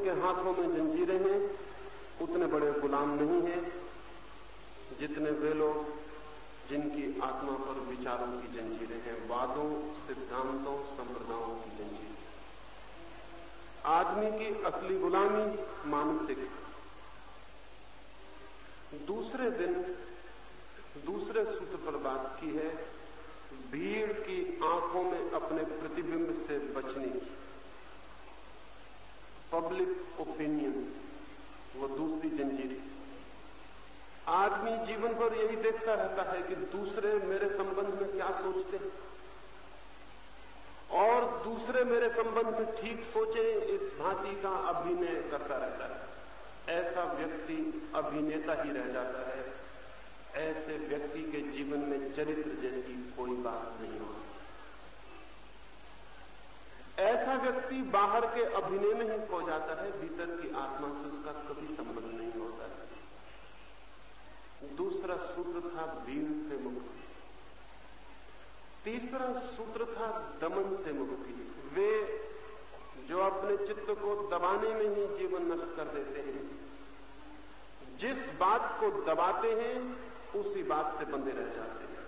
जिनके हाथों में जंजीरें हैं, उतने बड़े गुलाम नहीं हैं, जितने वे लोग जिनकी आत्मा पर विचारों की जंजीरें हैं, वादों, सिद्धांतों, संप्रदायों की जंजीरें। आदमी की असली गुलामी मानसिक दूसरे दिन, दूसरे सूत्र पर बात की है, भीड़ की आँखों में अपने प्रतिबिंब से बचने की। पब्लिक ओपिनियन वो दूसरी जंजीर। आदमी जीवन भर यही देखता रहता है कि दूसरे मेरे संबंध में क्या सोचते हैं। और दूसरे मेरे संबंध में ठीक सोचे, इस भांति का अभिनय करता रहता है। ऐसा व्यक्ति अभिनेता ही रह जाता है। ऐसे व्यक्ति के जीवन में चरित्र जैसी कोई बात नहीं होती। ऐसा व्यक्ति बाहर के अभिनय में ही खो जाता है, भीतर की आत्मा से उसका कभी संबंध नहीं होता है। दूसरा सूत्र था भीड़ से मुक्ति। तीसरा सूत्र था दमन से मुक्ति। वे जो अपने चित्त को दबाने में ही जीवन नष्ट कर देते हैं, जिस बात को दबाते हैं, उसी बात से बंधे रह जाते हैं।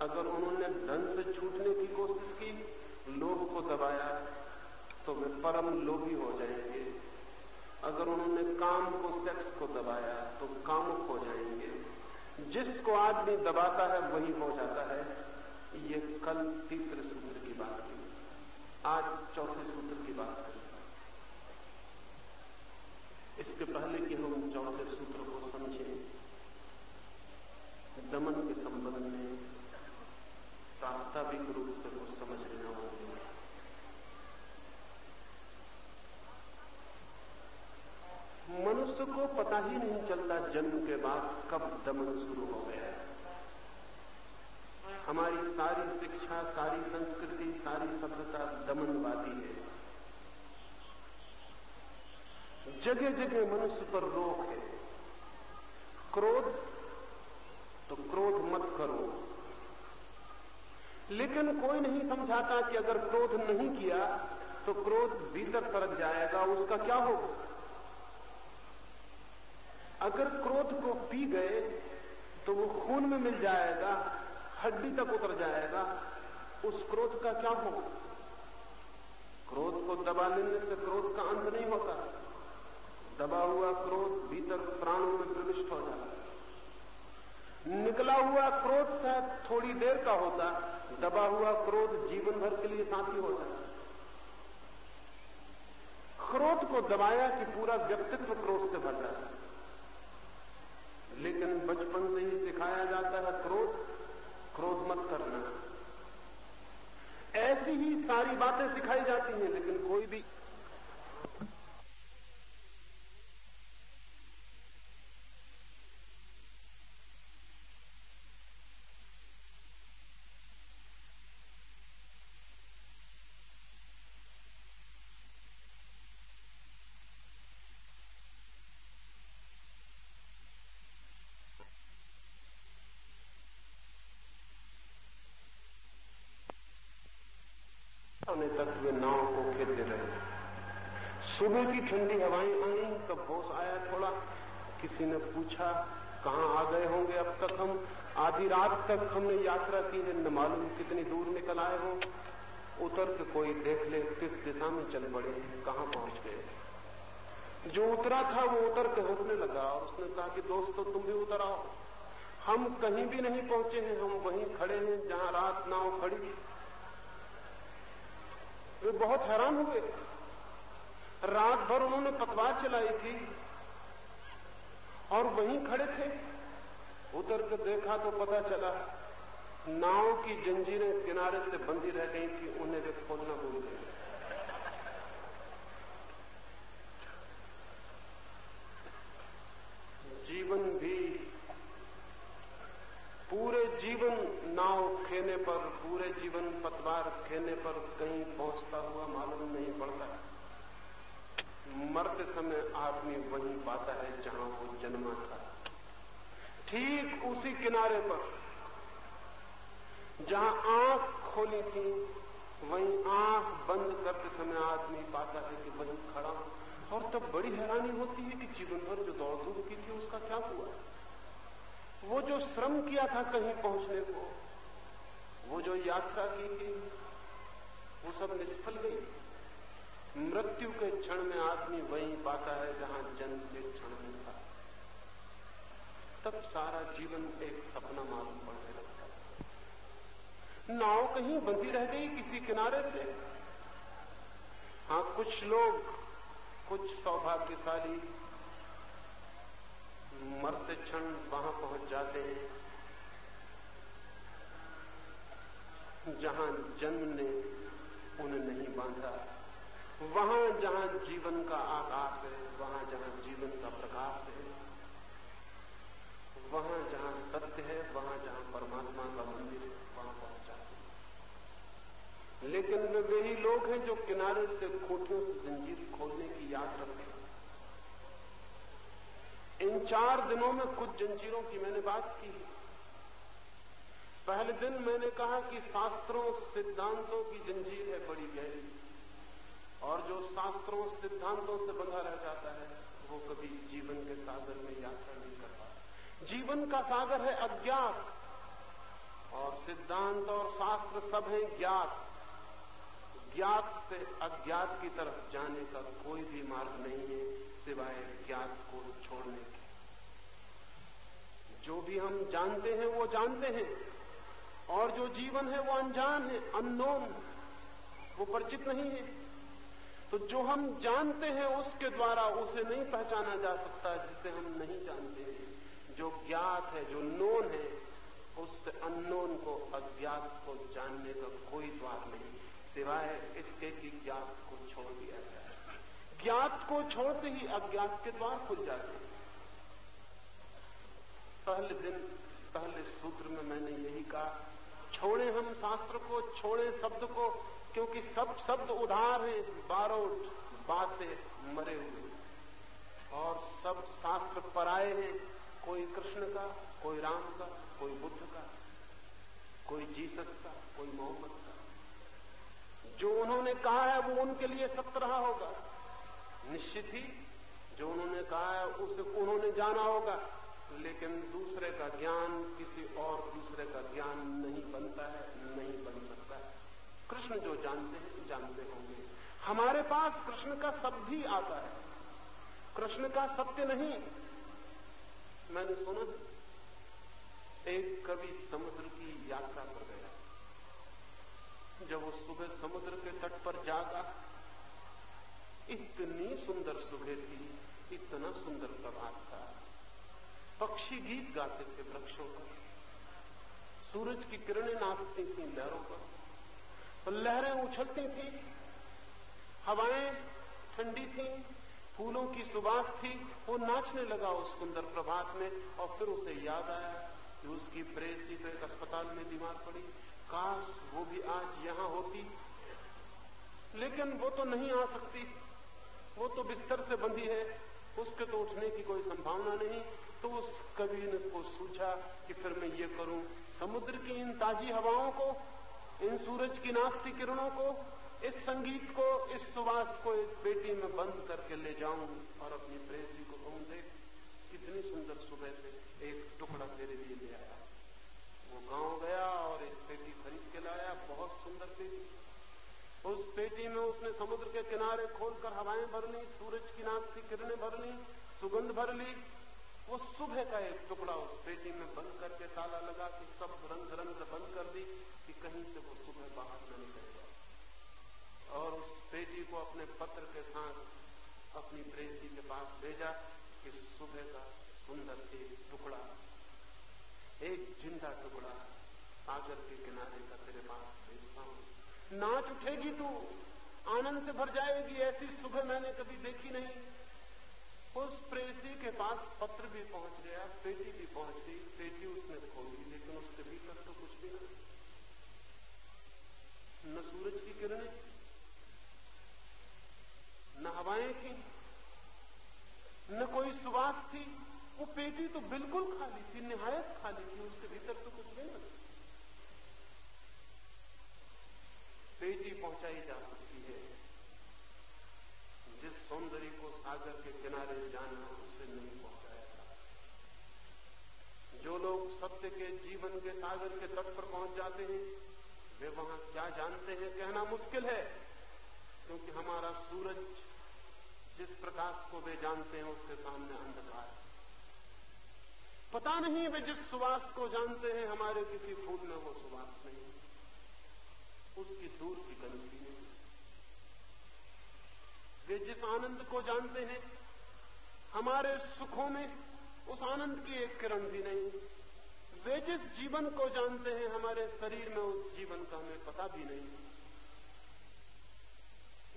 अगर उन्होंने धन से छूटने की कोशिश की लोभ को दबाया तो वे परम लोभी हो जाएँगे। अगर उन्होंने काम को सेक्स को दबाया तो कामुक हो जाएँगे। जिसको आदमी दबाता है, वही हो जाता है। ये कल तीसरे सूत्र की बात की आज चौथे सूत्र की बात करें इसके पहले कि हम चौथे सूत्र को समझें, दमन के संबंध में प्रास्ताविक रूप से वो समझ लेना होगा मनुष्य को पता ही नहीं चलता जन्म के बाद कब दमन शुरू हो गया। हमारी सारी शिक्षा, सारी संस्कृति, सारी सभ्यता दमनवादी है। जगह जगह मनुष्य पर रोक है। क्रोध तो क्रोध मत करो। लेकिन कोई नहीं समझाता कि अगर क्रोध नहीं किया तो क्रोध भीतर तरक जाएगा, उसका क्या होगा? अगर क्रोध को पी गए तो वो खून में मिल जाएगा, हड्डी तक उतर जाएगा। उस क्रोध का क्या होगा क्रोध को दबा लेने से क्रोध का अंत नहीं होता। दबा हुआ क्रोध भीतर प्राणों में प्रविष्ट हो जाता निकला हुआ क्रोध शायद थोड़ी देर का होता दबा हुआ क्रोध जीवन भर के लिए साथी हो जाता क्रोध को दबाया कि पूरा व्यक्तित्व क्रोध से भर जाता लेकिन बचपन से ही सिखाया जाता है क्रोध क्रोध मत करना। ऐसी ही सारी बातें सिखाई जाती हैं, लेकिन कोई भी होने तक वे नाव को खेलते रहे सुबह की ठंडी हवाएँ आई तब होश आया थोड़ा। किसी ने पूछा, कहाँ आ गए होंगे अब तक हम? आधी रात तक हमने यात्रा की है न मालूम कितनी दूर निकल आए हो। उतर के कोई देख ले, किस दिशा में चल पड़े, कहाँ पहुँच गए? जो उतरा था, वो उतर के हंसने लगा और उसने कहा कि, दोस्तों, तुम भी उतर आओ। हम कहीं भी नहीं पहुँचे हैं, हम वहीं खड़े हैं, जहाँ रात नाव खड़ी वे बहुत हैरान हुए। रात भर उन्होंने पतवार चलाई थी और वहीं खड़े थे। उतर के देखा तो पता चला, नाव की जंजीरें किनारे से बंधी रह गई थी, उन्हें वे खोलना भूल गए। जीवन भी, पूरे जीवन नाव खेने पर, पूरे जीवन पतवार खेने पर कहीं पहुँचता हुआ मालूम नहीं पड़ता। है मरते समय आदमी वहीं पाता है जहाँ वो जन्मा था। ठीक उसी किनारे पर, जहाँ आँख खोली थी, वहीं आँख बंद करते समय आदमी पाता है कि वहीं खड़ा। और तब बड़ी हैरानी होती है कि जीवन भर जो दौड़ धूप की थी, उसका क्या हुआ? वो जो श्रम किया था कहीं पहुँचने को, वो जो यात्रा की थी, वो सब निष्फल गई। मृत्यु के क्षण में आदमी वहीं पाता है जहाँ जन्म के क्षण में था। तब सारा जीवन एक सपना मालूम पड़ने लगता है। नाव कहीं बंधी रह गई किसी किनारे से। हाँ कुछ लोग, कुछ सौभाग्यशाली मरते क्षण वहाँ पहुँच जाते हैं, जहाँ जन्म ने उन्हें नहीं बांधा। वहाँ जहाँ जीवन का आकाश है, वहाँ जहाँ जीवन का प्रकाश है, वहाँ जहाँ सत्य है, वहाँ जहाँ परमात्मा का मंदिर है, वहाँ पहुँच जाते लेकिन वे वही लोग हैं जो किनारे से खोटियों से जंजीर खोलने की याद रखते हैं। इन चार दिनों में कुछ जंजीरों की मैंने बात की पहले दिन मैंने कहा कि शास्त्रों, सिद्धांतों की जंजीर है, बड़ी गहरी। और जो शास्त्रों, सिद्धांतों से बंधा रह जाता है, वो कभी जीवन के सागर में यात्रा नहीं कर पाता। जीवन का सागर है अज्ञात, और सिद्धांत और शास्त्र सब है ज्ञात। ज्ञात से अज्ञात की तरफ़ जाने का कोई भी मार्ग नहीं है, सिवाय ज्ञात को छोड़ने के। जो भी हम जानते हैं, वो जानते हैं, और जो जीवन है, वो अनजान है, अननोन वो परिचित नहीं है। तो जो हम जानते हैं उसके द्वारा उसे नहीं पहचाना जा सकता जिसे हम नहीं जानते हैं। जो ज्ञात है, जो नोन है, उससे अननोन को, अज्ञात को जानने का कोई द्वार नहीं। सिवाय इसके कि ज्ञात को छोड़ दिया जाए। ज्ञात को छोड़ते ही अज्ञात के द्वार खुल जाते हैं। पहले दिन, पहले सूत्र में मैंने यही कहा, छोड़े हम शास्त्र को, छोड़े शब्द को क्योंकि सब शब्द उधार हैं बारोट बासे मरे हुए। और सब शास्त्र पराए हैं, कोई कृष्ण का, कोई राम का, कोई बुद्ध का, कोई जीसस का, कोई मोहम्मद का। जो उन्होंने कहा है, वो उनके लिए सत्य रहा होगा। निश्चित ही, जो उन्होंने कहा है, उसे उन्होंने जाना होगा। लेकिन दूसरे का ज्ञान किसी और दूसरे का ज्ञान नहीं बनता है, नहीं बन सकता है कृष्ण जो जानते हैं, जानते होंगे। हमारे पास कृष्ण का शब्द ही आता है। कृष्ण का सत्य नहीं। मैंने सुना, एक कवि समुद्र की यात्रा पर गया। जब वो सुबह समुद्र के तट पर जागा, इतनी सुंदर सुबह थी, इतना सुंदर प्रभात था। पक्षी गीत गाते थे वृक्षों पर। सूरज की किरणें नाचती थी लहरों पर। लहरें उछलती थी, हवाएँ ठंडी थी, फूलों की सुबास थी, वो नाचने लगा उस सुंदर प्रभात में, और फिर उसे याद आया कि उसकी प्रेसी तो एक अस्पताल में बीमार पड़ी। काश वो भी आज यहाँ होती। लेकिन वो तो नहीं आ सकती। वो तो बिस्तर से बंधी है। उसके तो उठने की कोई संभावना नहीं। तो उस कवि ने को सोचा कि फिर मैं ये करूँ, समुद्र की इन ताजी हवाओं को इन सूरज की नाचती किरणों को, इस संगीत को, इस सुवास को एक पेटी में बंद करके ले जाऊँ और अपनी प्रेसी को कहूँ, देख, कितनी सुंदर सुबह से एक टुकड़ा तेरे लिए ले आया। वो गाँव गया और एक पेटी खरीद के लाया, बहुत सुंदर पेटी। उस पेटी में उसने समुद्र के किनारे खोलकर हवाएँ भर ली, सूरज की नाक की किरणें भर ली, सुगंध भर ली वो सुबह का एक टुकड़ा उस पेटी में बंद करके ताला लगा के सब रंग रंग बंद कर दी कि कहीं से वो सुबह बाहर न निकल। जाए और उस पेटी को अपने पत्र के साथ अपनी प्रेसी के पास भेजा कि सुबह का सुंदर एक टुकड़ा, एक ज़िंदा टुकड़ा सागर के किनारे का तेरे पास भेजता हूँ। नाच उठेगी तू, आनंद से भर जाएगी, ऐसी सुबह मैंने कभी देखी नहीं। उस प्रेसी के पास पत्र भी पहुँच गया, पेटी भी पहुँच गई, पेटी उसने खोली लेकिन उसके भीतर तो कुछ भी नहीं। न सूरज की किरणें, न हवाएँ थी, न कोई सुवास थी। वो पेटी तो बिल्कुल खाली थी, निहायत खाली थी, उसके भीतर तो कुछ भी नहीं। पेटी पहुंचाई जा सकती सौंदर्य को सागर के किनारे जाना उसे नहीं पहुँचाया जा लोग सत्य के, जीवन के, सागर के तट पर पहुँच जाते हैं, वे वहाँ क्या जानते हैं कहना मुश्किल है, क्योंकि हमारा सूरज जिस प्रकाश को वे जानते हैं, उसके सामने अंधकार है। पता नहीं वे जिस सुवास को जानते हैं, हमारे किसी फूल में वो सुवास नहीं, उसकी दूर की नहीं वे जिस आनंद को जानते हैं, हमारे सुखों में उस आनंद की एक किरण भी नहीं। वे जिस जीवन को जानते हैं, हमारे शरीर में उस जीवन का हमें पता भी नहीं।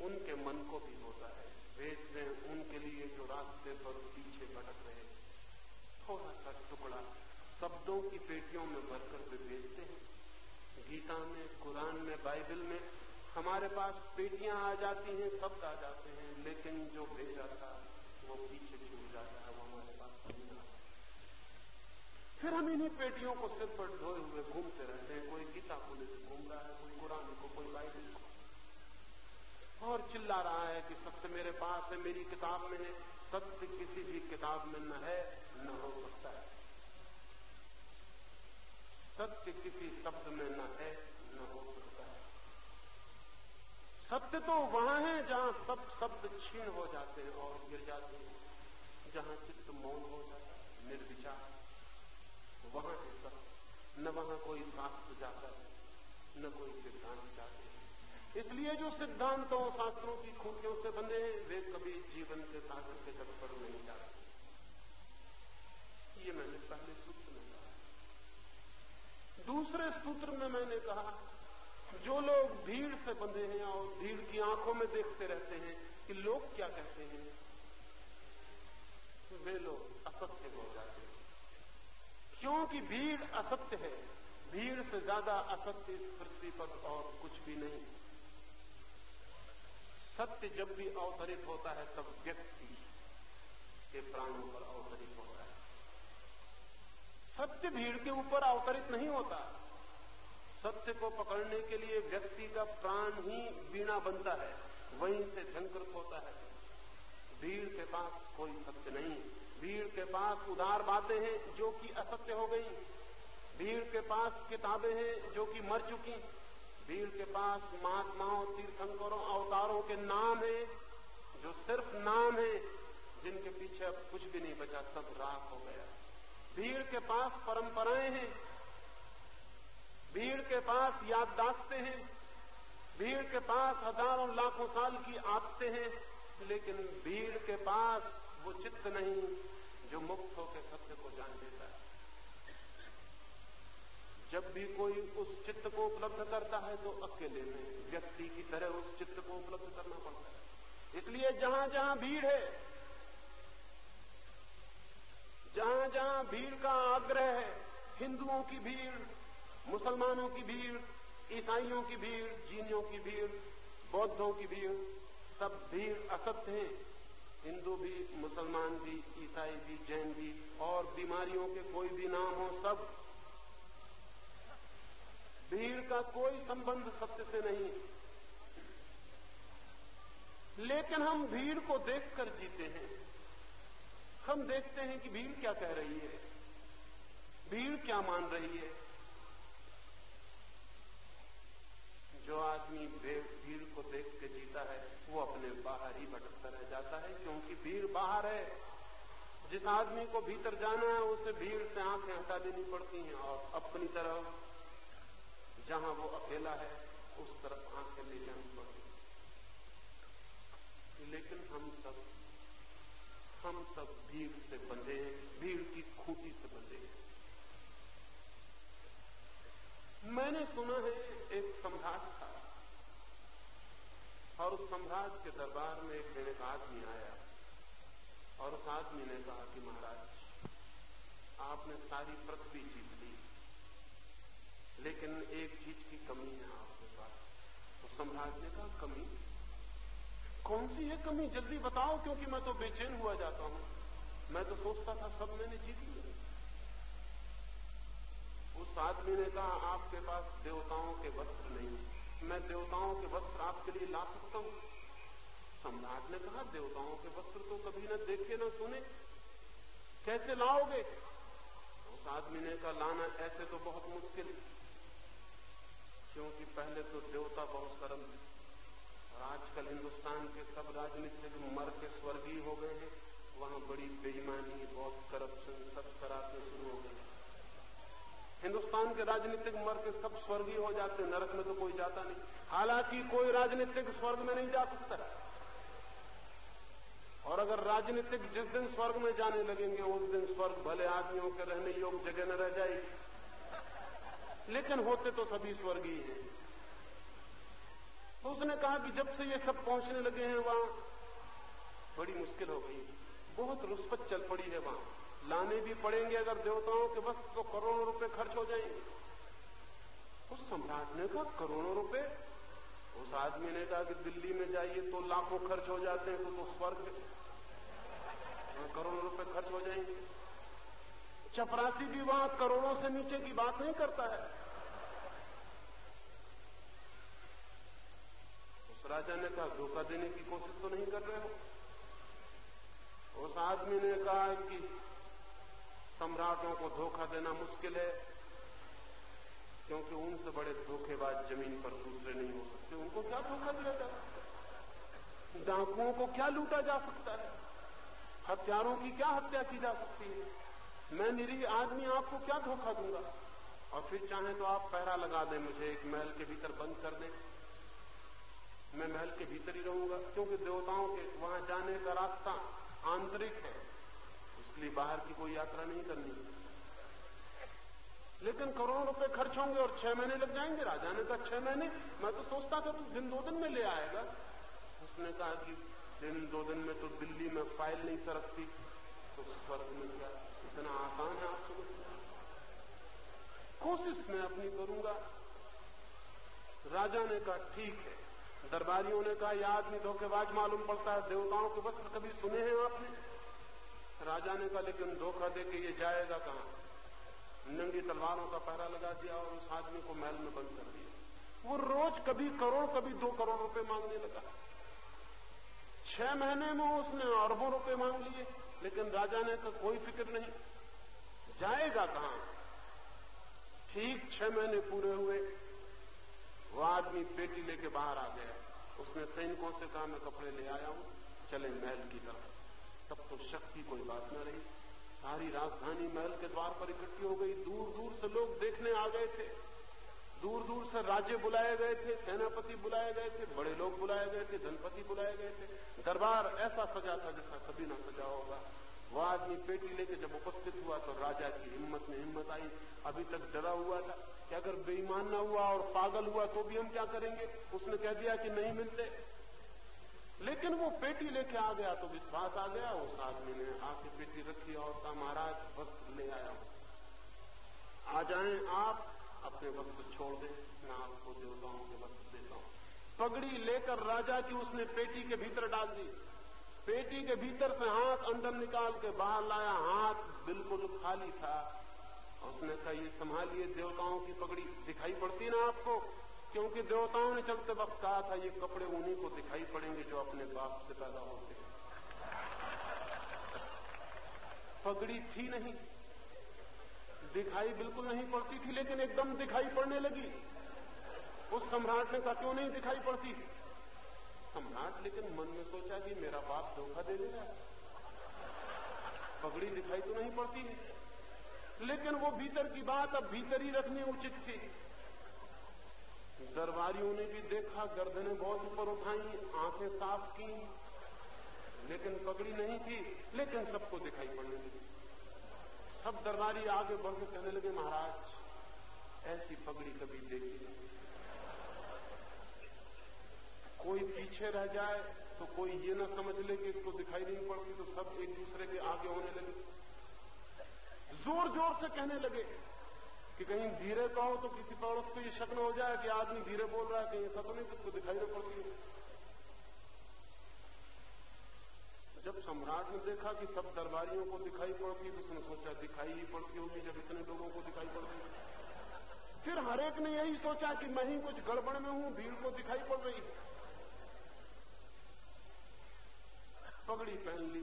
उनके मन को भी होता है भेजते हैं उनके लिए जो रास्ते पर पीछे भटक रहे थोड़ा सा टुकड़ा शब्दों की पेटियों में भरकर वे भेजते हैं। गीता में, कुरान में, बाइबल में हमारे पास पेटियाँ आ जाती हैं शब्द आ जाते हैं, लेकिन जो भेजा था, वो पीछे छूट जाता है? वो हमारे पास नहीं आता। फिर हम इन्हीं पेटियों को सिर पर ढोए हुए घूमते रहते हैं। कोई गीता को लेकर घूम रहा है, कोई कुरान को, कोई बाइबल को। और चिल्ला रहा है कि सत्य मेरे पास है, मेरी किताब में है। सत्य किसी भी किताब में न है, न हो सकता है। सत्य किसी शब्द में न है सकता है सत्य तो वहाँ है जहाँ सब शब्द क्षीण हो जाते हैं और गिर जाते हैं। जहाँ चित्त मौन हो जाता है, निर्विचार, वहाँ है सत्य न वहाँ कोई शास्त्र जाता है, न कोई सिद्धांत जाते हैं। इसलिए जो सिद्धांतों, शास्त्रों की खूंटियों से बंधे हैं, वे कभी जीवन के सागर के तट पर नहीं जाते। ये मैंने पहले सूत्र में कहा। दूसरे सूत्र में मैंने कहा जो लोग भीड़ से बंधे हैं और भीड़ की आँखों में देखते रहते हैं, कि लोग क्या कहते हैं? वे लोग असत्य हो जाते हैं। क्योंकि भीड़ असत्य है, भीड़ से ज़्यादा असत्य इस पृथ्वी पर और कुछ भी नहीं। सत्य जब भी अवतरित होता है, तब व्यक्ति के प्राणों पर अवतरित होता है। सत्य भीड़ के ऊपर अवतरित नहीं होता। सत्य को पकड़ने के लिए व्यक्ति का प्राण ही बीणा बनता है। वहीं से झंकृत होता है। भीड़ के पास कोई सत्य नहीं। भीड़ के पास उदार बातें हैं जो कि असत्य हो गई। भीड़ के पास किताबें हैं जो कि मर चुकी। भीड़ के पास महात्माओं, तीर्थंकरों, अवतारों के नाम है, जो सिर्फ़ नाम है, जिनके पीछे अब कुछ भी नहीं बचा, सब राख हो गया। भीड़ के पास परंपराएँ हैं भीड़ के पास याददाश्तें हैं। भीड़ के पास हज़ारों लाखों साल की आदतें हैं, लेकिन भीड़ के पास वो चित्त नहीं जो मुक्त होकर सत्य को जान देता है। जब भी कोई उस चित्त को उपलब्ध करता है तो अकेले में व्यक्ति की तरह उस चित्त को उपलब्ध करना पड़ता है। इसलिए जहाँ जहाँ भीड़ है जहाँ जहाँ भीड़ का आग्रह है, हिंदुओं की भीड़ मुसलमानों की भीड़, ईसाइयों की भीड़, जीनियों की भीड़, बौद्धों की भीड़, सब भीड़ असत्य है। हिंदू भी, मुसलमान भी, ईसाई भी, जैन भी, और बीमारियों के कोई भी नाम हो सब। भीड़ का कोई संबंध सत्य से नहीं। लेकिन हम भीड़ को देखकर जीते हैं। हम देखते हैं कि भीड़ क्या कह रही है? भीड़ क्या मान रही है? जो आदमी भीड़ को देख के जीता है, वो अपने बाहर ही भटकता रह जाता है, क्योंकि भीड़ बाहर है। जिस आदमी को भीतर जाना है, उसे भीड़ से आँखें हटा देनी पड़ती हैं और अपनी तरफ़ जहाँ वो अकेला है, उस तरफ़ आँखें ले जानी पड़ती लेकिन हम सब हम सब भीड़ से बंधे हैं, भीड़ की खूटी से बंधे हैं। मैंने सुना है, एक सम्राट और उस सम्राट के दरबार में एक दिन एक आदमी आया और उस आदमी ने कहा कि महाराज, आपने सारी पृथ्वी जीत ली, लेकिन एक चीज़ की कमी है आपके पास। तो सम्राट ने कहा, कमी? कौन सी है कमी? जल्दी बताओ, क्योंकि मैं तो बेचैन हुआ जाता हूँ। मैं तो सोचता था, सब मैंने जीत लिया उस आदमी ने कहा, आपके पास देवताओं के वस्त्र नहीं। मैं देवताओं के वस्त्र आपके लिए ला सकता हूँ। सम्राट ने कहा, देवताओं के वस्त्र तो कभी न देखे न सुने। कैसे लाओगे? उस आदमी ने कहा, लाना ऐसे तो बहुत मुश्किल क्योंकि पहले तो देवता बहुत सरल थे और आजकल हिंदुस्तान के सब राजनीतिक मर के स्वर्गीय हो गए हैं। वहाँ बड़ी बेईमानी, बहुत करप्शन, सब शराबें शुरू हो गई हिंदुस्तान के राजनीतिक मर के सब स्वर्गीय हो जाते, नरक में तो कोई जाता नहीं। हालाँकि कोई राजनीतिक स्वर्ग में नहीं जा सकता। और अगर राजनीतिक जिस दिन स्वर्ग में जाने लगेंगे, उस दिन स्वर्ग भले आदमियों के रहने योग्य जगह न रह जाएगी लेकिन होते तो सभी स्वर्गीय हैं। तो उसने कहा कि जब से ये सब पहुँचने लगे हैं वहाँ, बड़ी मुश्किल हो गई। बहुत रुष्पत चल पड़ी है वहाँ। लाने भी पड़ेंगे अगर देवताओं के वस्त्र तो करोड़ों रुपए खर्च हो जाएँगे। उस सम्राट ने कहा करोड़ों रुपए? उस आदमी ने कहा कि दिल्ली में जाइए तो लाखों खर्च हो जाते हैं तो, तो स्वर्ग हाँ, करोड़ों रुपए खर्च हो जाएँगे। चपरासी भी वहाँ करोड़ों से नीचे की बात नहीं करता है। उस राजा ने कहा धोखा देने की कोशिश तो नहीं कर रहे हो? उस आदमी ने कहा कि सम्राटों को धोखा देना मुश्किल है, क्योंकि उनसे बड़े धोखेबाज ज़मीन पर दूसरे नहीं हो सकते। उनको क्या धोखा दिया जा सकता डाकुओं को क्या लूटा जा सकता है? हत्यारों की क्या हत्या की जा सकती है? मैं निरीह आदमी आपको क्या धोखा दूँगा? और फिर चाहे तो आप पहरा लगा दें मुझे, एक महल के भीतर बंद कर दें। मैं महल के भीतर ही रहूँगा, क्योंकि देवताओं के वहाँ जाने का रास्ता आंतरिक है। इसलिए बाहर की कोई यात्रा नहीं करनी। लेकिन करोड़ों रुपए खर्च होंगे और छह महीने लग जाएँगे। राजा ने कहा, छह महीने? मैं तो सोचता था तू दिन दो दिन में ले आएगा। उसने कहा कि दिन दो दिन में तो दिल्ली में फ़ाइल नहीं सरकती। तो स्वर्ग में क्या इतना आसान है आप समझ कोशिश मैं अपनी करूँगा। राजा ने कहा, ठीक है। दरबारियों ने कहा यह आदमी धोखेबाज मालूम पड़ता है। देवताओं के वस्त्र कभी सुने हैं आपने? राजा ने कहा, लेकिन धोखा दे के ये जाएगा कहाँ? नंगी तलवारों का पहरा लगा दिया और उस आदमी को महल में बंद कर दिया। वो रोज कभी करोड़, कभी दो करोड़ रुपए मांगने लगा। छह महीने में उसने अरबों रुपए मांग लिए, लेकिन राजा ने कहा, कोई फ़िक्र नहीं। जाएगा कहाँ? ठीक छह महीने पूरे हुए। वो आदमी पेटी लेके बाहर आ गया। उसने सैनिकों से कहा, मैं कपड़े ले आया हूँ, चले महल की तरफ़। तब तो शक की कोई बात न रही। सारी राजधानी महल के द्वार पर इकट्ठी हो गई। दूर दूर से लोग देखने आ गए थे। दूर दूर से राज्य बुलाए गए थे, सेनापति बुलाए गए थे, बड़े लोग बुलाए गए थे धनपति बुलाए गए थे। दरबार ऐसा सजा था जैसा कभी ना सजा होगा। वह आदमी पेटी लेके जब उपस्थित हुआ तो राजा की हिम्मत में हिम्मत आई। अभी तक डरा हुआ था कि अगर बेईमान ना हुआ और पागल हुआ तो भी हम क्या करेंगे? उसने कह दिया कि नहीं मिलते। लेकिन वो पेटी लेके आ गया तो विश्वास आ गया, उस आदमी ने आके पेटी रखी और कहा, महाराज वस्त्र ले आया आ जाए आप, अपने वस्त्र छोड़ दें, मैं आपको देवताओं के वस्त्र देता हूँ। पगड़ी लेकर राजा की उसने पेटी के भीतर डाल दी। पेटी के भीतर से हाथ अंदर निकाल के बाहर लाया, हाथ बिल्कुल खाली था। उसने कहा, ये संभालिए देवताओं की पगड़ी, दिखाई पड़ती ना आपको? क्योंकि देवताओं ने चलते वक्त कहा था, ये कपड़े उन्हीं को दिखाई पड़ेंगे जो अपने बाप से पैदा होते हैं। पगड़ी थी नहीं। दिखाई बिल्कुल नहीं पड़ती थी, लेकिन एकदम दिखाई पड़ने लगी। उस सम्राट ने कहा, क्यों नहीं दिखाई पड़ती? सम्राट लेकिन मन में सोचा कि मेरा बाप धोखा दे देगा। पगड़ी दिखाई तो नहीं पड़ती लेकिन वो भीतर की बात अब भीतर ही रखनी उचित थी। दरबारियों ने भी देखा, गर्दनें बहुत ऊपर उठाई, आँखें साफ़ की, लेकिन पगड़ी नहीं थी, लेकिन सबको दिखाई पड़ने लगी सब दरबारी आगे बढ़ के कहने लगे, महाराज, ऐसी पगड़ी कभी देखी कोई पीछे रह जाए तो कोई ये ना समझ ले कि इसको दिखाई नहीं पड़ती तो सब एक दूसरे के आगे होने लगे। ज़ोर ज़ोर से कहने लगे कि कहीं धीरे कहो तो किसी पड़ोस को ये शक न हो जाए कि आदमी धीरे बोल रहा है कहीं ऐसा तो नहीं किसको दिखाई न पड़ती है। जब सम्राट ने देखा कि सब दरबारियों को दिखाई पड़ती तो उसने सोचा, दिखाई ही पड़ती होगी जब इतने लोगों को दिखाई पड़ती फिर हरेक ने यही सोचा कि मैं ही कुछ गड़बड़ में हूँ, भीड़ को दिखाई पड़ रही पगड़ी पहन ली,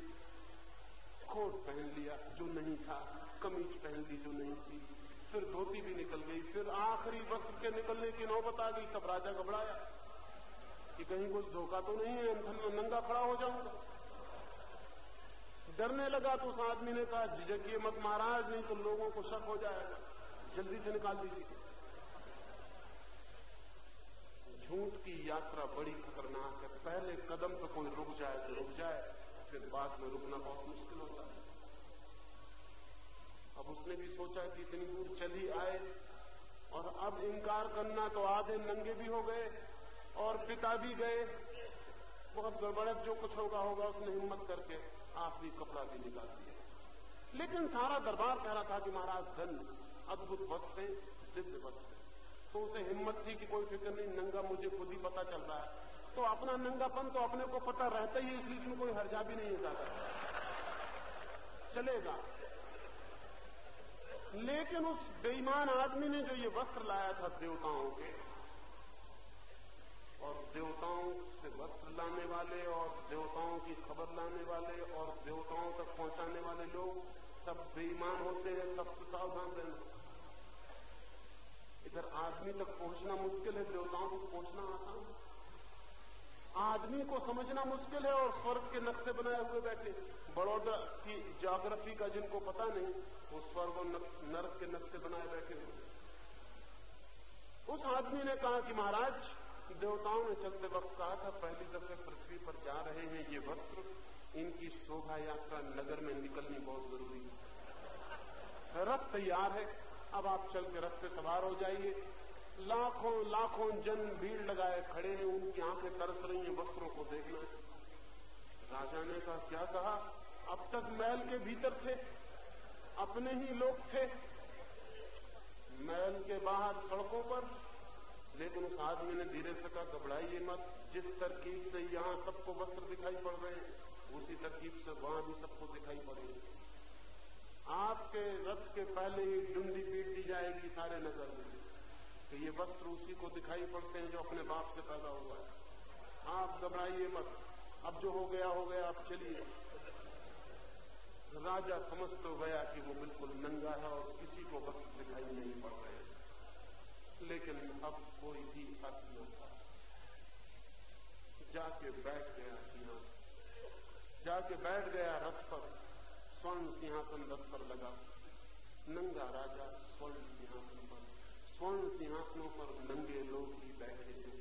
कोट पहन लिया, जो नहीं था, कमीज पहन ली, जो नहीं थी। फिर धोती भी निकल गई, फिर आखिरी वक्त के निकलने की नौबत आ गई, तब राजा घबराया कि कहीं कुछ धोखा तो नहीं है अंधन में नंगा खड़ा हो जाऊँगा। डरने लगा तो उस आदमी ने कहा झिझकिए मत महाराज नहीं तो लोगों को शक हो जाएगा। जल्दी से निकाल दीजिए झूठ की यात्रा बड़ी खतरनाक है। पहले कदम पे कोई रुक जाए तो रुक जाए, फिर बाद में रुकना बहुत मुश्किल अब उसने भी सोचा कि इतनी दूर चली आए और अब इनकार करना तो आधे नंगे भी हो गए और पिता भी गए। बहुत गड़बड़ जो कुछ होगा होगा उसने हिम्मत करके आखिरी कपड़ा भी निकाल दिया। लेकिन सारा दरबार कह रहा था कि महाराज, धन अद्भुत वक्त है, दिव्य वक्त है। तो उसे हिम्मत थी कि कोई फ़िक्र नहीं, नंगा मुझे खुद ही पता चल रहा है। तो अपना नंगापन तो अपने को पता रहता ही इसलिए इसमें कोई हर्जा भी नहीं जाता चलेगा। लेकिन उस बेईमान आदमी ने जो ये वस्त्र लाया था देवताओं के, और देवताओं से वस्त्र लाने वाले, और देवताओं की खबर लाने वाले, और देवताओं तक पहुँचाने वाले लोग सब बेईमान होते हैं, सब सावधान रहना इधर आदमी तक पहुँचना मुश्किल है, देवताओं तक पहुँचना आसान आदमी को समझना मुश्किल है और स्वर्ग के नक्शे बनाए हुए बैठे। बड़ौदा की जोग्राफी का जिनको पता नहीं, वो स्वर्ग और नर्क के नक्शे बनाए बैठे हुए। उस आदमी ने कहा कि महाराज, देवताओं ने चलते वक्त कहा था, पहली दफे पृथ्वी पर जा रहे हैं ये वस्त्र। इनकी शोभा यात्रा नगर में निकलनी बहुत ज़रूरी है। रथ तैयार है। अब आप चल के रथ पे सवार हो जाइए। लाखों लाखों जन भीड़ लगाए खड़े हैं, उनकी आँखें तरस रही हैं, वस्त्रों को देखना। राजा ने कहा, क्या कहा? अब तक महल के भीतर थे, अपने ही लोग थे। महल के बाहर सड़कों पर, लेकिन उस आदमी ने धीरे से कहा, घबराइए मत, जिस तरकीब से यहाँ सबको वस्त्र दिखाई पड़ रहे हैं, उसी तरकीब से वहाँ भी सबको दिखाई पड़ेगी आपके रथ के पहले ही डुंडी पीट दी जाएगी सारे नगर में। तो ये वस्त्र उसी को दिखाई पड़ते हैं जो अपने बाप से पैदा हुआ है। आप घबराइए मत। अब जो हो गया हो गया, आप चलिए। राजा समझ तो गया कि वो बिल्कुल नंगा है और किसी को वस्त्र दिखाई नहीं पड़ रहे लेकिन अब कोई भी अर्थ न था। जाके बैठ गया सिंहासन। जाके बैठ गया रथ पर। स्वर्ण सिंहासन रथ पर लगा। नंगा राजा स्वर्ण सिंहासन। स्वर्ण सिंहासनों पर नंगे लोग भी बैठे थे?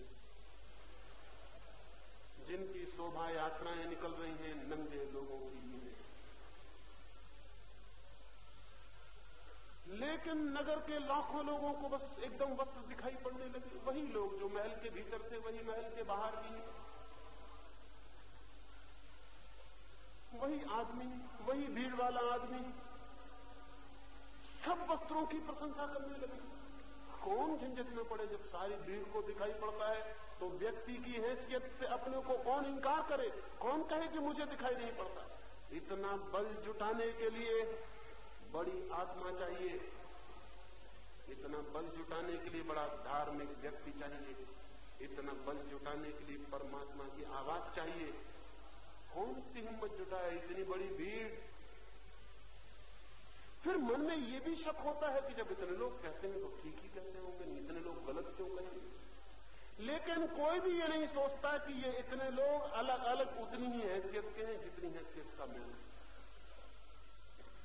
जिनकी शोभा यात्राएँ निकल रही हैं, नंगे लोगों की भी लेकिन नगर के लाखों लोगों को बस एकदम वक्त दिखाई पड़ने लगे। वही लोग जो महल के भीतर थे, वही महल के बाहर भी। वही आदमी, वही भीड़ वाला आदमी सब वस्त्रों की प्रशंसा करने लगे। कौन झंझट में पड़े जब सारी भीड़ को दिखाई पड़ता है? तो व्यक्ति की हैसियत से अपने को कौन इंकार करे? कौन कहे कि मुझे दिखाई नहीं पड़ता? इतना बल जुटाने के लिए बड़ी आत्मा चाहिए। इतना बल जुटाने के लिए बड़ा धार्मिक व्यक्ति चाहिए। इतना बल जुटाने के लिए परमात्मा की आवाज़ चाहिए। कौन सी हिम्मत जुटाए? इतनी बड़ी भीड़। फिर मन में ये भी शक होता है कि जब इतने लोग कहते हैं तो ठीक ही कहते होंगे इतने लोग गलत क्यों कहेंगे? लेकिन कोई भी ये नहीं सोचता कि ये इतने लोग अलग अलग उतनी ही हैसियत के हैं, जितनी हैसियत का मैं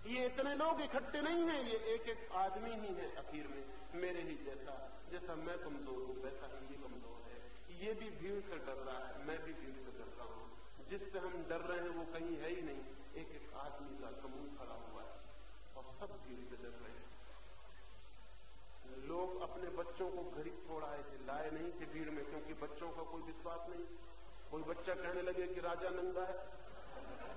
ये इतने लोग इकट्ठे नहीं हैं, ये एक एक आदमी ही है अखीर में, मेरे ही जैसा। जैसा मैं कमज़ोर हूँ, वैसा ही ये कमज़ोर है। ये भी भीड़ से डर रहा है, मैं भी भीड़ से डर रहा हूँ। जिससे हम डर रहे हैं, वो कहीं है ही नहीं एक एक आदमी का समूह खड़ा हुआ है और सब भीड़ से डर रहे हैं लोग अपने बच्चों को घर छोड़ आए थे लाए नहीं थे भीड़ में क्योंकि बच्चों का कोई विश्वास नहीं कोई बच्चा कहने लगे कि राजा नंगा है।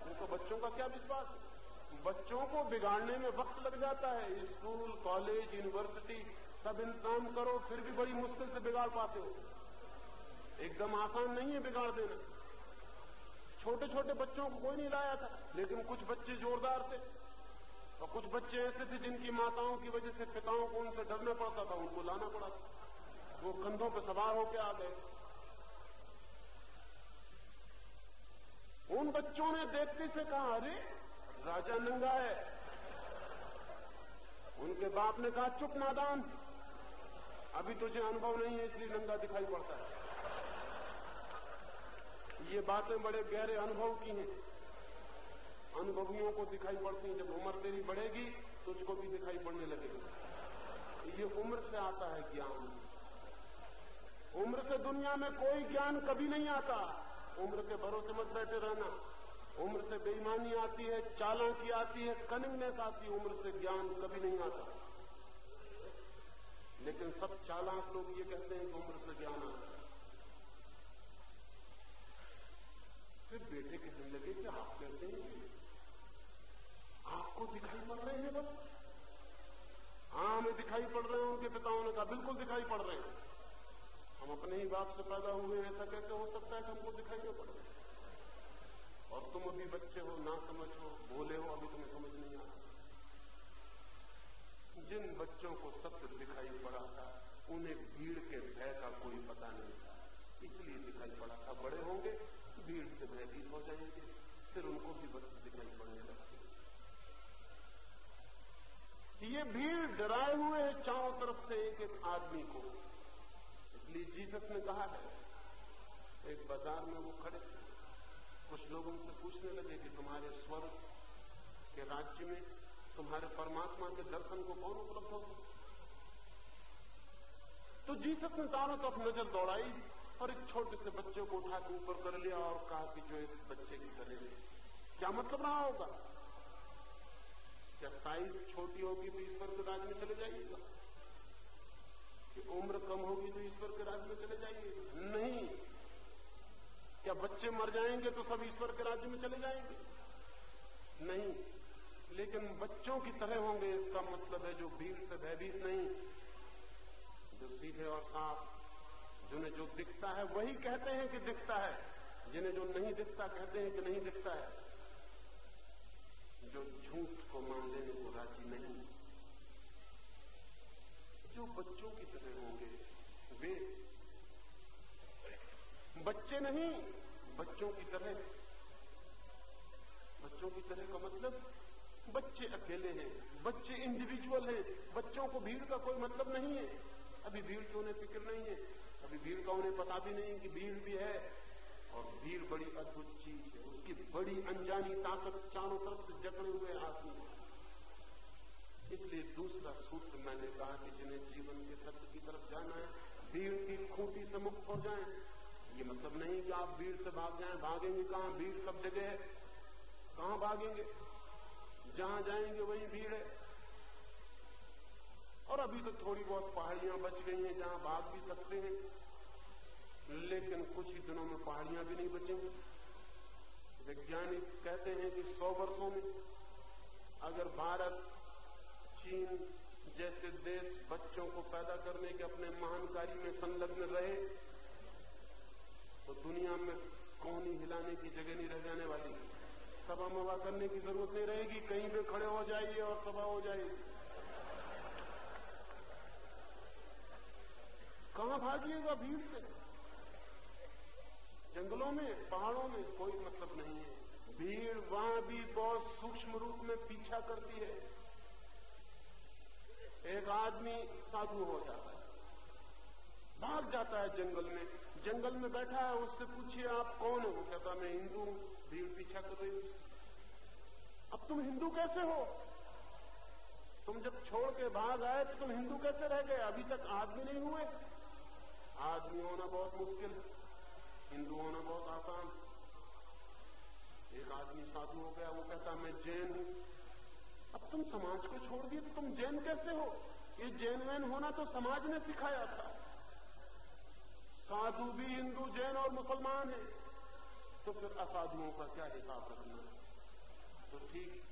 उनको बच्चों का क्या विश्वास? है बच्चों को बिगाड़ने में वक्त लग जाता है। स्कूल, कॉलेज, यूनिवर्सिटी, सब इंतज़ाम करो, फिर भी बड़ी मुश्किल से बिगाड़ पाते हो। एकदम आसान नहीं है बिगाड़ देना। छोटे छोटे बच्चों को कोई नहीं लाया था, लेकिन कुछ बच्चे जोरदार थे। और कुछ बच्चे ऐसे थे जिनकी माताओं की वजह से पिताओं को उनसे डरना पड़ता था, उनको लाना पड़ा था। वो कंधों पर सवार होकर आ गए। उन बच्चों ने देखते से कहा, अरे, राजा नंगा है। उनके बाप ने कहा, चुप नादान, अभी तुझे अनुभव नहीं है, इसलिए नंगा दिखाई पड़ता है। ये बातें बड़े गहरे अनुभव की हैं। अनुभवियों को दिखाई पड़ती हैं, जब उम्र तेरी बढ़ेगी तो उसको भी दिखाई पड़ने लगेगी। ये उम्र से आता है ज्ञान। उम्र से दुनिया में कोई ज्ञान कभी नहीं आता। उम्र के भरोसे मत बैठे रहना। उम्र से बेईमानी आती है, चालों की आती है कनिंगनेस आती है उम्र से ज्ञान कभी नहीं आता। लेकिन सब चालाक लोग ये कहते हैं कि उम्र से ज्ञान आता है। फिर बेटे कहने लगे कि आप कहते हैं आपको दिखाई पड़ रहे हैं बस। हाँ हमें दिखाई पड़ रहे हैं, उनके पिताओं ने कहा, बिल्कुल दिखाई पड़ रहे हैं। हम अपने ही बाप से पैदा हुए हैं, ऐसा कैसे हो सकता है कि हमको दिखाई न पड़। और तुम अभी बच्चे हो, ना समझ हो बोले हो, अभी तुम्हें समझ नहीं आता जिन बच्चों को सत्य दिखाई पड़ा था, उन्हें भीड़ के भय का कोई पता नहीं था। इसलिए दिखाई पड़ा था, बड़े होंगे, भीड़ से भयभीत हो जाएँगे, फिर उनको भी बस दिखाई पड़ने लगते ये भीड़ डराए हुए है, चारों तरफ़ से एक एक आदमी को। इसलिए जीसस ने कहा है। एक बाज़ार में वो खड़े। थे कुछ लोगों से पूछने लगे कि तुम्हारे स्वर्ग के राज्य में तुम्हारे परमात्मा के दर्शन को कौन उपलब्ध हो तो जीसस ने चारों तरफ़ नज़र दौड़ाई और एक छोटे से बच्चे को उठा के ऊपर कर लिया और कहा कि जो इस बच्चे की तरह क्या मतलब रहा होगा? क्या साइज़ छोटी होगी तो ईश्वर के राज्य में चले जाइएगा? कि उम्र कम होगी तो ईश्वर के राज्य में चले जाएँगे? नहीं। क्या बच्चे मर जाएँगे तो सब ईश्वर के राज्य में चले जाएँगे? नहीं। लेकिन बच्चों की तरह होंगे, इसका मतलब है जो भीड़ से भयभीत नहीं। जो सीधे और साफ़, जिन्हें जो दिखता है, वही कहते हैं कि दिखता है। जिन्हें जो नहीं दिखता, कहते हैं कि नहीं दिखता है। जो झूठ को मान लेने को राज़ी नहीं। जो बच्चों की तरह होंगे। वे बच्चे नहीं, बच्चों की तरह। बच्चों की तरह का मतलब बच्चे अकेले हैं, बच्चे इंडिविजुअल हैं। बच्चों को भीड़ का कोई मतलब नहीं है। अभी भीड़ की उन्हें फ़िक्र नहीं है। अभी भीड़ का उन्हें पता भी नहीं कि भीड़ भी है। और भीड़ बड़ी अद्भुत चीज़ है। उसकी बड़ी अनजानी ताकत चारों तरफ़ से जकड़े हुए आदमी इसलिए दूसरा सूत्र मैंने कहा कि जिन्हें जीवन के सत्य की तरफ़ जाना है, भीड़ की खूंटी से मुक्त हो जाए। ये मतलब नहीं कि आप भीड़ से भाग जाए, भागेंगे कहाँ? भीड़ सब जगह है। कहाँ भागेंगे? जहाँ जाएँगे वहीं भीड़ है। और अभी तो थोड़ी बहुत पहाड़ियाँ बच गई हैं जहाँ भाग भी सकते हैं। लेकिन कुछ ही दिनों में पहाड़ियाँ भी नहीं बचेंगी। वैज्ञानिक कहते हैं कि सौ वर्षों में अगर भारत चीन जैसे देश बच्चों को पैदा करने के अपने महान कार्य में संलग्न रहे तो दुनिया में कोहनी हिलाने की जगह नहीं रह जाने वाली? सभा मवा करने की ज़रूरत नहीं रहेगी, कहीं पे खड़े हो जाइए और सभा हो जाएगी। कहाँ भागिएगा भीड़ से? जंगलों में, पहाड़ों में कोई मतलब नहीं है। भीड़ वहाँ भी बहुत सूक्ष्म रूप में पीछा करती है। एक आदमी साधु हो जाता है। भाग जाता है जंगल में। जंगल में बैठा है, उससे पूछिए, आप कौन हो? कहता मैं हिंदू हूँ। भीड़ पीछा कर रही अब तुम हिंदू कैसे हो? तुम जब छोड़ के भाग आए तो तुम हिंदू कैसे रह गए? अभी तक आदमी नहीं हुए। आदमी होना बहुत मुश्किल। हिंदू होना बहुत आसान। एक आदमी साधु हो गया, वो कहता मैं जैन हूँ। तुम समाज को छोड़ दिए तो तुम जैन कैसे हो? ये जैन वैन होना तो समाज ने सिखाया था। साधु भी हिंदू, जैन और मुसलमान है। तो फिर असाधुओं का क्या हिसाब रखना? तो ठीक,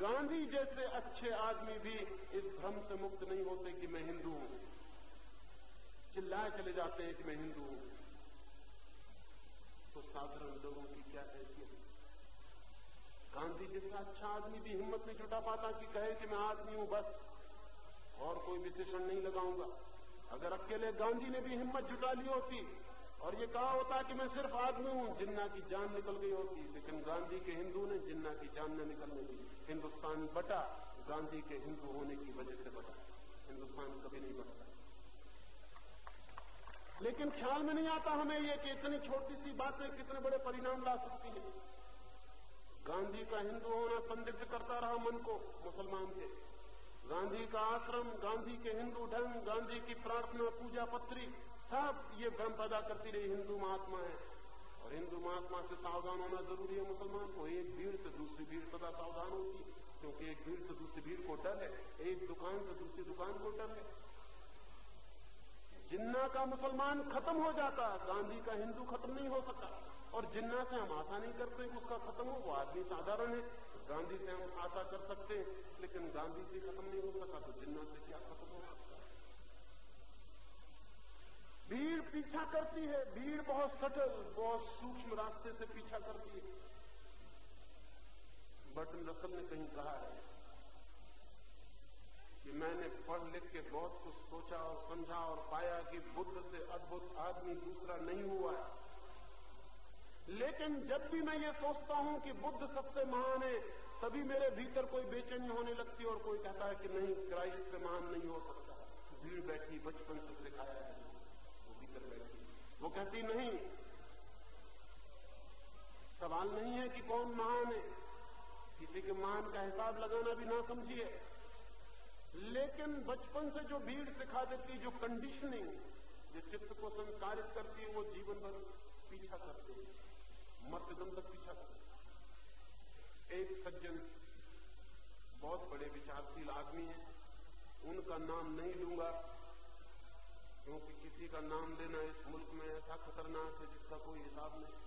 गांधी जैसे अच्छे आदमी भी इस भ्रम से मुक्त नहीं होते कि मैं हिंदू हूँ। चिल्लाए चले जाते हैं कि मैं हिंदू हूँ। तो साधारण लोगों की क्या हैसियत गांधी जैसा अच्छा आदमी भी हिम्मत नहीं जुटा पाता कि कहे कि मैं आदमी हूँ, बस। और कोई विशेषण नहीं लगाऊँगा। अगर अकेले गांधी ने भी हिम्मत जुटा ली होती और ये कहा होता कि मैं सिर्फ़ आदमी हूँ, जिन्ना की जान निकल गई होती। लेकिन गांधी के हिंदू ने जिन्ना की जान न निकलने दी। हिंदुस्तान बटा, गांधी के हिंदू होने की वजह से बटा। हिंदुस्तान कभी नहीं बटता लेकिन ख्याल में नहीं आता हमें ये कि इतनी छोटी सी बातें कितने बड़े परिणाम ला सकती हैं। गांधी का हिंदू होना संदिग्ध करता रहा मन को, मुसलमान के गांधी का आश्रम, गांधी के हिंदू ढंग, गांधी की प्रार्थना, पूजा पत्री, सब ये भ्रम पैदा करती रही। हिंदू महात्मा है। और हिंदू महात्मा से सावधान होना ज़रूरी है मुसलमान को। एक भीड़ से दूसरी भीड़ सदा सावधान होती, क्योंकि एक भीड़ से दूसरी भीड़ को डर है। एक दुकान से दूसरी दुकान को डर है। जिन्ना का मुसलमान खत्म हो जाता, गांधी का हिंदू खत्म नहीं हो सकता। और जिन्ना से हम आशा नहीं करते कि उसका खत्म हो, वो आदमी साधारण है। गांधी से हम आशा कर सकते हैं, लेकिन गांधी से खत्म नहीं हो सका तो जिन्ना से क्या खत्म हो भीड़ पीछा करती है, भीड़ बहुत सटल, बहुत सूक्ष्म रास्ते से पीछा करती है। बटन रसल ने कहीं कहा है कि मैंने पढ़ लिख के बहुत कुछ सोचा और समझा और पाया कि बुद्ध से अद्भुत आदमी दूसरा नहीं हुआ है। लेकिन जब भी मैं ये सोचता हूँ कि बुद्ध सबसे महान है, तभी मेरे भीतर कोई बेचैनी होने लगती और कोई कहता है कि नहीं, क्राइस्ट से महान नहीं हो सकता। भीड़ बैठी, बचपन से सिखाया है। वो भीतर बैठी। वो कहती, नहीं, सवाल नहीं है कि कौन महान है। किसी के महान का हिसाब लगाना भी ना समझिए। लेकिन बचपन से जो भीड़ सिखा देती, जो कंडीशनिंग जो चित्त को संस्कारित करती है, वो जीवन भर पीछा करती है। मर्ददम तक पीछा कर एक सज्जन, बहुत बड़े विचारशील आदमी है। उनका नाम नहीं लूँगा, क्योंकि किसी का नाम लेना इस मुल्क में ऐसा खतरनाक है जिसका कोई हिसाब नहीं।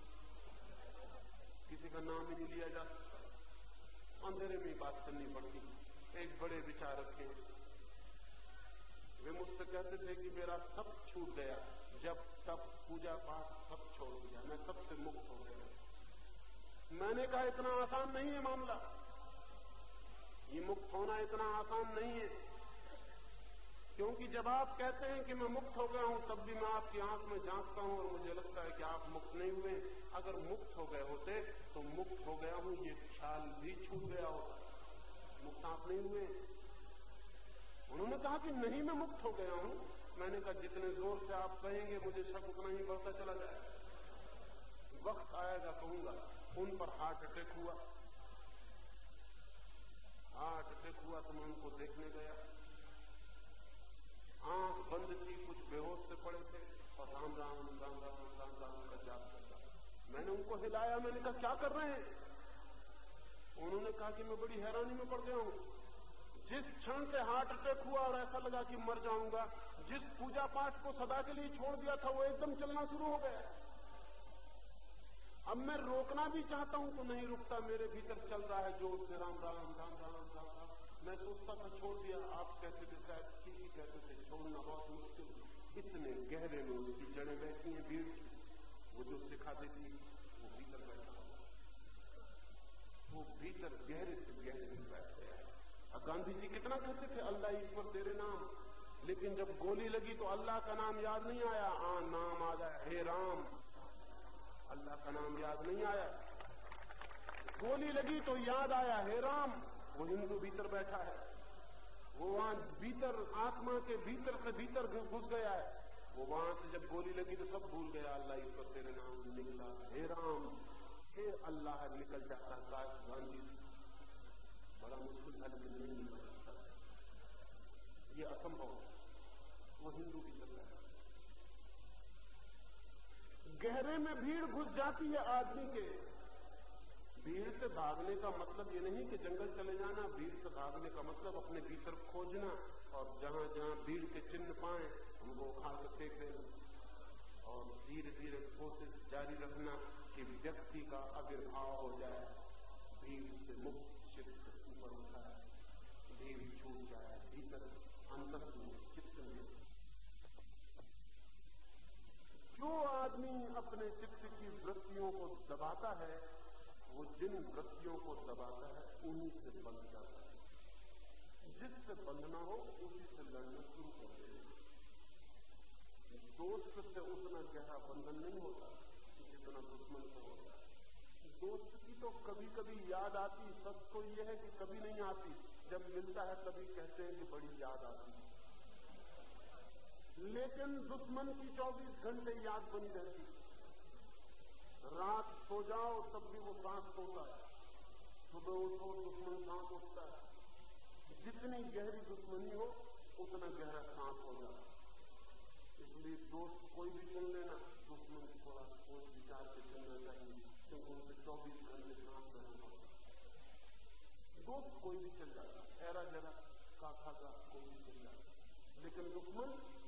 किसी का नाम ही नहीं लिया जा सकता। अंधेरे में बात करनी पड़ती। एक बड़े विचारक थे वे मुझसे कहते थे कि मेरा सब छूट गया। जब तब पूजा पाठ सब छोड़ दिया मैं सबसे मुक्त हो गया। मैंने कहा इतना आसान नहीं है मामला। ये मुक्त होना इतना आसान नहीं है। क्योंकि जब आप कहते हैं कि मैं मुक्त हो गया हूँ, तब भी मैं आपकी आँख में झांकता हूँ और मुझे लगता है कि आप मुक्त नहीं हुए। अगर मुक्त हो गए होते तो मुक्त हो गया हूँ, ये ख्याल भी छूट गया होता। मुक्त आप नहीं हुए। उन्होंने कहा कि नहीं, मैं मुक्त हो गया हूँ। मैंने कहा, जितने ज़ोर से आप कहेंगे, मुझे शक उतना ही बढ़ता चला जाए वक्त आएगा कहूँगा। उन पर हार्ट अटैक हुआ। हार्ट अटैक हुआ तो मैं उनको देखने गया। आँख बंद थी, कुछ बेहोश से पड़े थे। और राम राम राम राम राम राम का जाप करता मैंने उनको हिलाया, मैंने कहा, क्या कर रहे हैं? उन्होंने कहा कि मैं बड़ी हैरानी में पड़ गया हूँ। जिस क्षण से हार्ट अटैक हुआ और ऐसा लगा कि मर जाऊँगा, जिस पूजा पाठ को सदा के लिए छोड़ दिया था, वो एकदम चलना शुरू हो गया। अब मैं रोकना भी चाहता हूँ तो नहीं रुकता, मेरे भीतर चल रहा है ज़ोर से, राम राम राम राम राम राम मैं सोचता था, छोड़ दिया, आप कहते थे, शायद ठीक ही कहते थे, छोड़ना बहुत मुश्किल इतने गहरे में उसकी जड़ें बैठी हैं, भीड़ वो जो सिखा देती वो भीतर बैठा वो भीतर गहरे से गहरे में बैठ गया अब गांधी जी कितना कहते थे, अल्लाह ईश्वर तेरे नाम। लेकिन जब गोली लगी तो अल्लाह का नाम याद नहीं आया। आ, नाम आ गया, हे राम। अल्लाह का नाम याद नहीं आया। गोली लगी तो याद आया, हे राम, वो हिंदू भीतर बैठा है। वो वहाँ भीतर, आत्मा के भीतर से भीतर घुस गया है। वो वहाँ से जब गोली लगी तो सब भूल गया, अल्लाह ईश्वर तेरे नाम निकला हे। राम, हे अल्लाह, निकल जाता काश गांधी बड़ा मुश्किल था, लेकिन नहीं निकल सकता ये असंभव। वो हिंदू की तरह गहरे में भीड़ घुस जाती है आदमी के। भीड़ से भागने का मतलब ये नहीं कि जंगल चले जाना, भीड़ से भागने का मतलब अपने भीतर खोजना और जहाँ जहाँ भीड़ के चिन्ह पाए उनको उखाड़ कर फेंक देना और धीरे धीरे कोशिश जारी रखना कि व्यक्ति का आविर्भाव हो जाए, भीड़ से मुक्त चित्त ऊपर उठाए, भीड़ छूट जाए, भीतर अंतर छूट जो आदमी अपने चित्त की वृत्तियों को दबाता है, वो जिन वृत्तियों को दबाता है, उन्हीं से बंध जाता है। जिससे बंधना हो, उसी से लड़ना शुरू कर देना दोस्त से उतना गहरा बंधन नहीं होता, जितना दुश्मन से होता है। दोस्त की तो कभी कभी याद आती सच तो यह है कि कभी नहीं आती। जब मिलता है, तभी कहते हैं कि बड़ी याद आती है। लेकिन दुश्मन की 24 घंटे याद बनी रहती रात सो जाओ, तब भी वो सांस सोता है। सुबह उठो, दुश्मन सांस उठता है। जितनी गहरी दुश्मनी हो, उतना गहरा सांस हो जाता है। इसलिए दोस्त कोई भी चुन लेना, दुश्मन थोड़ा सोच विचार के चलना चाहिए, क्योंकि उनसे चौबीस घंटे सांस रहना होता दोस्त कोई भी चल जाता है। ऐरा जरा काखा का कोई भी चल जाता लेकिन दुश्मन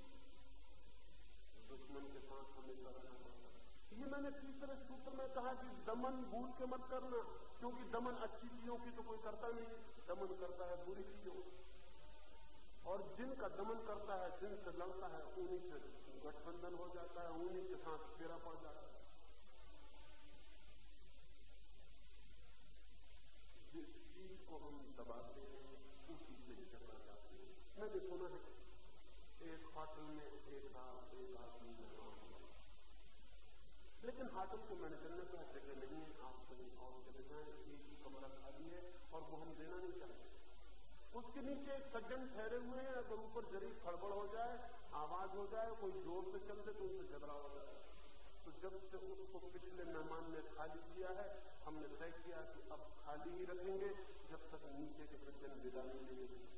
दुश्मन के साथ हमेशा रहना। पड़ता ये मैंने तीसरे सूत्र में कहा कि दमन भूल के मत करना, क्योंकि दमन अच्छी चीज़ों की तो कोई करता नहीं, दमन करता है बुरी चीज़ों और जिनका दमन करता है, जिनसे लड़ता है, उन्हीं से गठबंधन हो जाता है, उन्हीं के साथ फेरा पड़ जाता है जिस चीज़ को हम दबाते हैं उसी से झगड़ा जाते हैं मैंने सुना है एक होटल में एक एक आदमी मेहमान हुआ लेकिन होटल को मैंने ने कहा जगह नहीं है। आप कहीं और चले जाए एक ही कमरा खाली है और वो हम देना नहीं चाहते। उसके नीचे सज्जन ठहरे हुए हैं, अगर ऊपर जरी खड़बड़ हो जाए, आवाज़ हो जाए, कोई ज़ोर से चल दे तो उनसे झगड़ा हो जाए। तो जब से उसको पिछले मेहमान ने खाली किया है, हमने तय किया कि अब खाली ही रखेंगे, जब तक नीचे के सज्जन विदा नहीं लेंगे।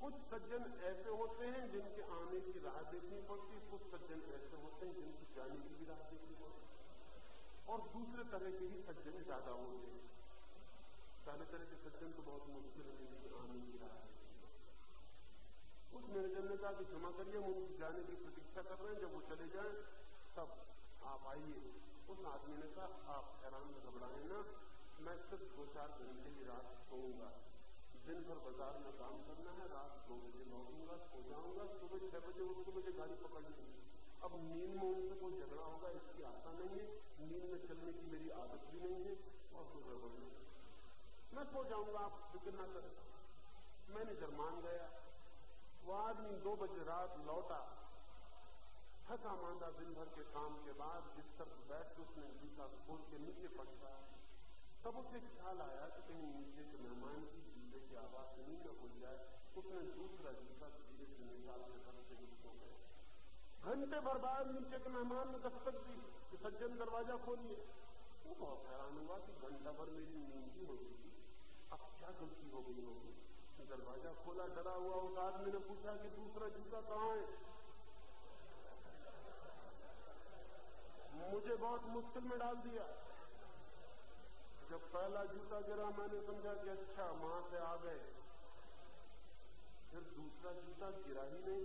कुछ सज्जन ऐसे होते हैं जिनके आने की राह देखनी पड़ती कुछ सज्जन ऐसे होते हैं जिनकी जाने की भी राह देखनी पड़ती और दूसरे तरह के ही सज्जन ज़्यादा होते हैं। पहले तरह के सज्जन तो बहुत मुश्किल है जिनकी आने की राह उस मैनेजर ने कहा कि क्षमा करिए, हम उनकी जाने की प्रतीक्षा कर रहे हैं। जब वो चले जाए, तब आप आइए। उस आदमी ने कहा, आप हैरान घबराए ना, मैं सिर्फ़ दो चार घंटे की रात सोऊँगा। दिन भर बाज़ार में काम करना है, रात दो बजे लौटूँगा, सो जाऊँगा, सुबह छह बजे उठ के मुझे गाड़ी पकड़नी है अब नींद में उनसे कोई झगड़ा होगा, इसकी आशा नहीं है, नींद में चलने की मेरी आदत भी नहीं है, और गड़बड़ नहीं मैं सो जाऊँगा, आप फ़िक्र ना करें। मान गया। वो आदमी दो बजे रात लौटा। थका मांदा दिन भर के काम के बाद बिस्तर बैठ के उसने जूता खोल के नीचे पड़ता तब उसे ख्याल आया कि कहीं नीचे के मेहमान की की आवाज़ नहीं न हो जाए उसने दूसरा जूता धीरे से निकाल के दस्ते सो गए। घंटे भर बाद नीचे के मेहमान ने दस्तक दी कि सज्जन दरवाज़ा खोलिए। वो बहुत हैरान हुआ कि घंटा भर मेरी नींद ही हो चुकी अब क्या गलती हो गई होगी? दरवाज़ा खोला, डरा हुआ उस आदमी ने पूछा कि दूसरा जूता कहाँ है? मुझे बहुत मुश्किल में डाल दिया। जब पहला जूता गिरा, मैंने समझा कि अच्छा से आ गए फिर दूसरा जूता गिरा ही नहीं।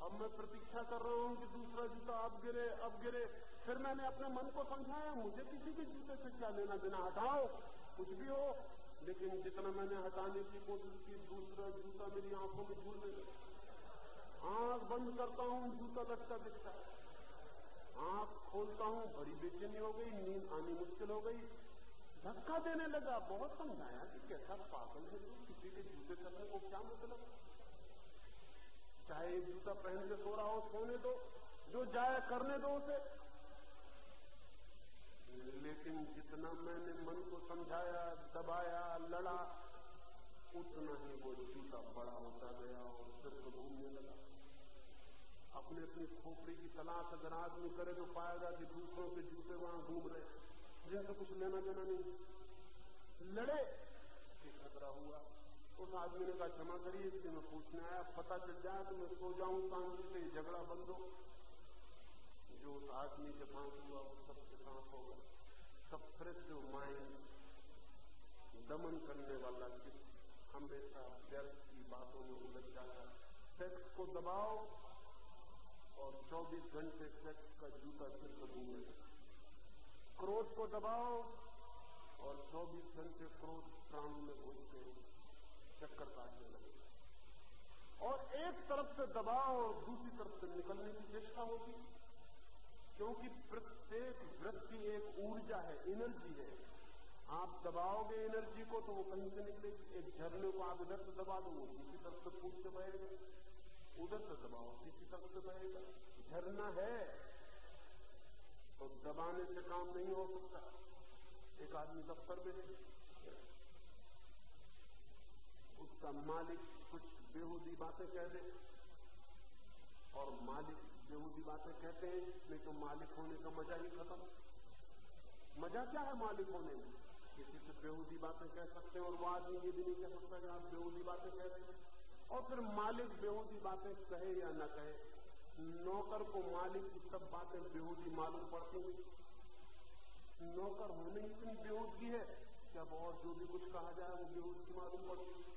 अब मैं प्रतीक्षा कर रहा हूँ कि दूसरा जूता अब गिरे अब गिरे। फिर मैंने अपने मन को समझाया, मुझे किसी के जूते से क्या लेना देना, हटाओ, कुछ भी हो। लेकिन जितना मैंने हटाने की कोशिश की, दूसरा जूता मेरी आँखों में झूलने लगा आँख बंद करता हूँ, जूता लटका दिखता आँख खोलता हूँ, बड़ी बेचैनी हो गई, नींद आनी मुश्किल हो गई। धक्का देने लगा। बहुत समझाया कि कैसा पागल है तू, किसी के जूते करने को क्या मतलब? चाहे जूता पहन के सो रहा हो, सोने दो, जो जाए करने दो उसे। लेकिन जितना मैंने मन को समझाया, दबाया, लड़ा, उतना ही वो जूता बड़ा होता गया और सिर को घूमने लगा। अपने अपनी खोपड़ी की तलाश अगर आदमी करे तो पाएगा कि दूसरों के जूते वहाँ घूम रहे जिनसे कुछ लेना देना नहीं। लड़े खतरा हुआ। उस आदमी ने कहा, क्षमा करिए इसलिए मैं पूछने आया, पता चल जाए तो मैं सो जाऊँ, शांति से झगड़ा बंद हो। जो उस आदमी के पास हुआ, वो सबके साथ होगा सप्रेस माइंड दमन करने वाला हमेशा व्यर्थ की बातों में उलझ जाता सेक्स को दबाओ और 24 घंटे सेक्स का जूता सिर पर घूमे क्रोध को दबाओ और 24 घंटे क्रोध प्राण में के चक्कर काटने लगे। और एक तरफ़ से दबाओ और दूसरी तरफ़ से निकलने की चेष्टा होगी क्योंकि प्रत्येक वृत्ति एक ऊर्जा है एनर्जी है। आप दबाओगे एनर्जी को तो वो कहीं से निकलेगी एक झरने को आप इधर से दबा दो किसी तरफ़ से पूछ के बहेगा उधर से दबाओ, किसी तरफ़ से बहेगा झरना है तो दबाने से काम नहीं हो सकता। एक आदमी दफ्तर में है। उसका मालिक कुछ बेहूदी बातें कह दे। और मालिक बेहूदी बातें कहते हैं, नहीं तो मालिक होने का मज़ा ही खत्म। मज़ा क्या है मालिक होने में? किसी से बेहूदी बातें कह सकते हैं और वो आदमी ये भी नहीं कह सकता कि आप बेहूदी बातें कह रहे हैं। और फिर मालिक बेहूदी बातें कहे या न कहे नौकर को मालिक की सब बातें बेहूदी मालूम पड़ती हैं। नौकर होने ही इतनी बेहूदगी है कि अब और जो भी कुछ कहा जाए, वो बेहूदगी मालूम पड़ती है।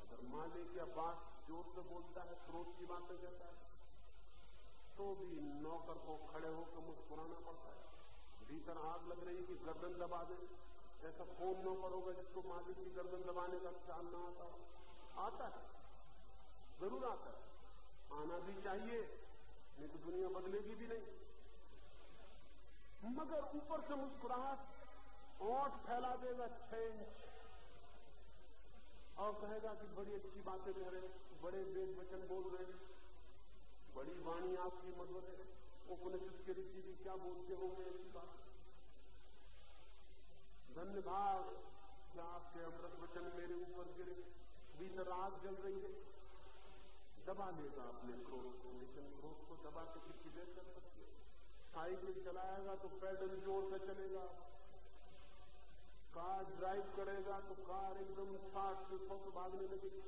अगर मालिक या बात ज़ोर से बोलता है, क्रोध की बातें कहता है तो भी नौकर को खड़े होकर मुस्कुराना पड़ता है। भीतर आग लग रही कि गर्दन दबा दे। ऐसा कौन नौकर होगा, जिसको मालिक की गर्दन दबाने का ख्याल ना आता। आता है। ज़रूर आता है। आना भी चाहिए। नहीं तो दुनिया बदलेगी भी नहीं। मगर ऊपर से मुस्कुराहट ओठ फैला देगा इंच। और कहेगा कि बड़ी अच्छी बातें कह रहे बड़े वेद वचन बोल रहे बड़ी वाणी आपकी मधुर है। उपनिषद के ऋषि भी क्या बोलते होंगे ऐसी बात? धन्यवाद क्या आपके अमृत वचन मेरे ऊपर गिरे। भीतर आग जल रही है। दबा लेगा अपने क्रोध को, लेकिन क्रोध को दबा के किसी देर कर सकते साइकिल चलाएगा तो पैदल ज़ोर से चलेगा। कार ड्राइव करेगा तो कार एकदम साठ से सौ से भागने लगेगी।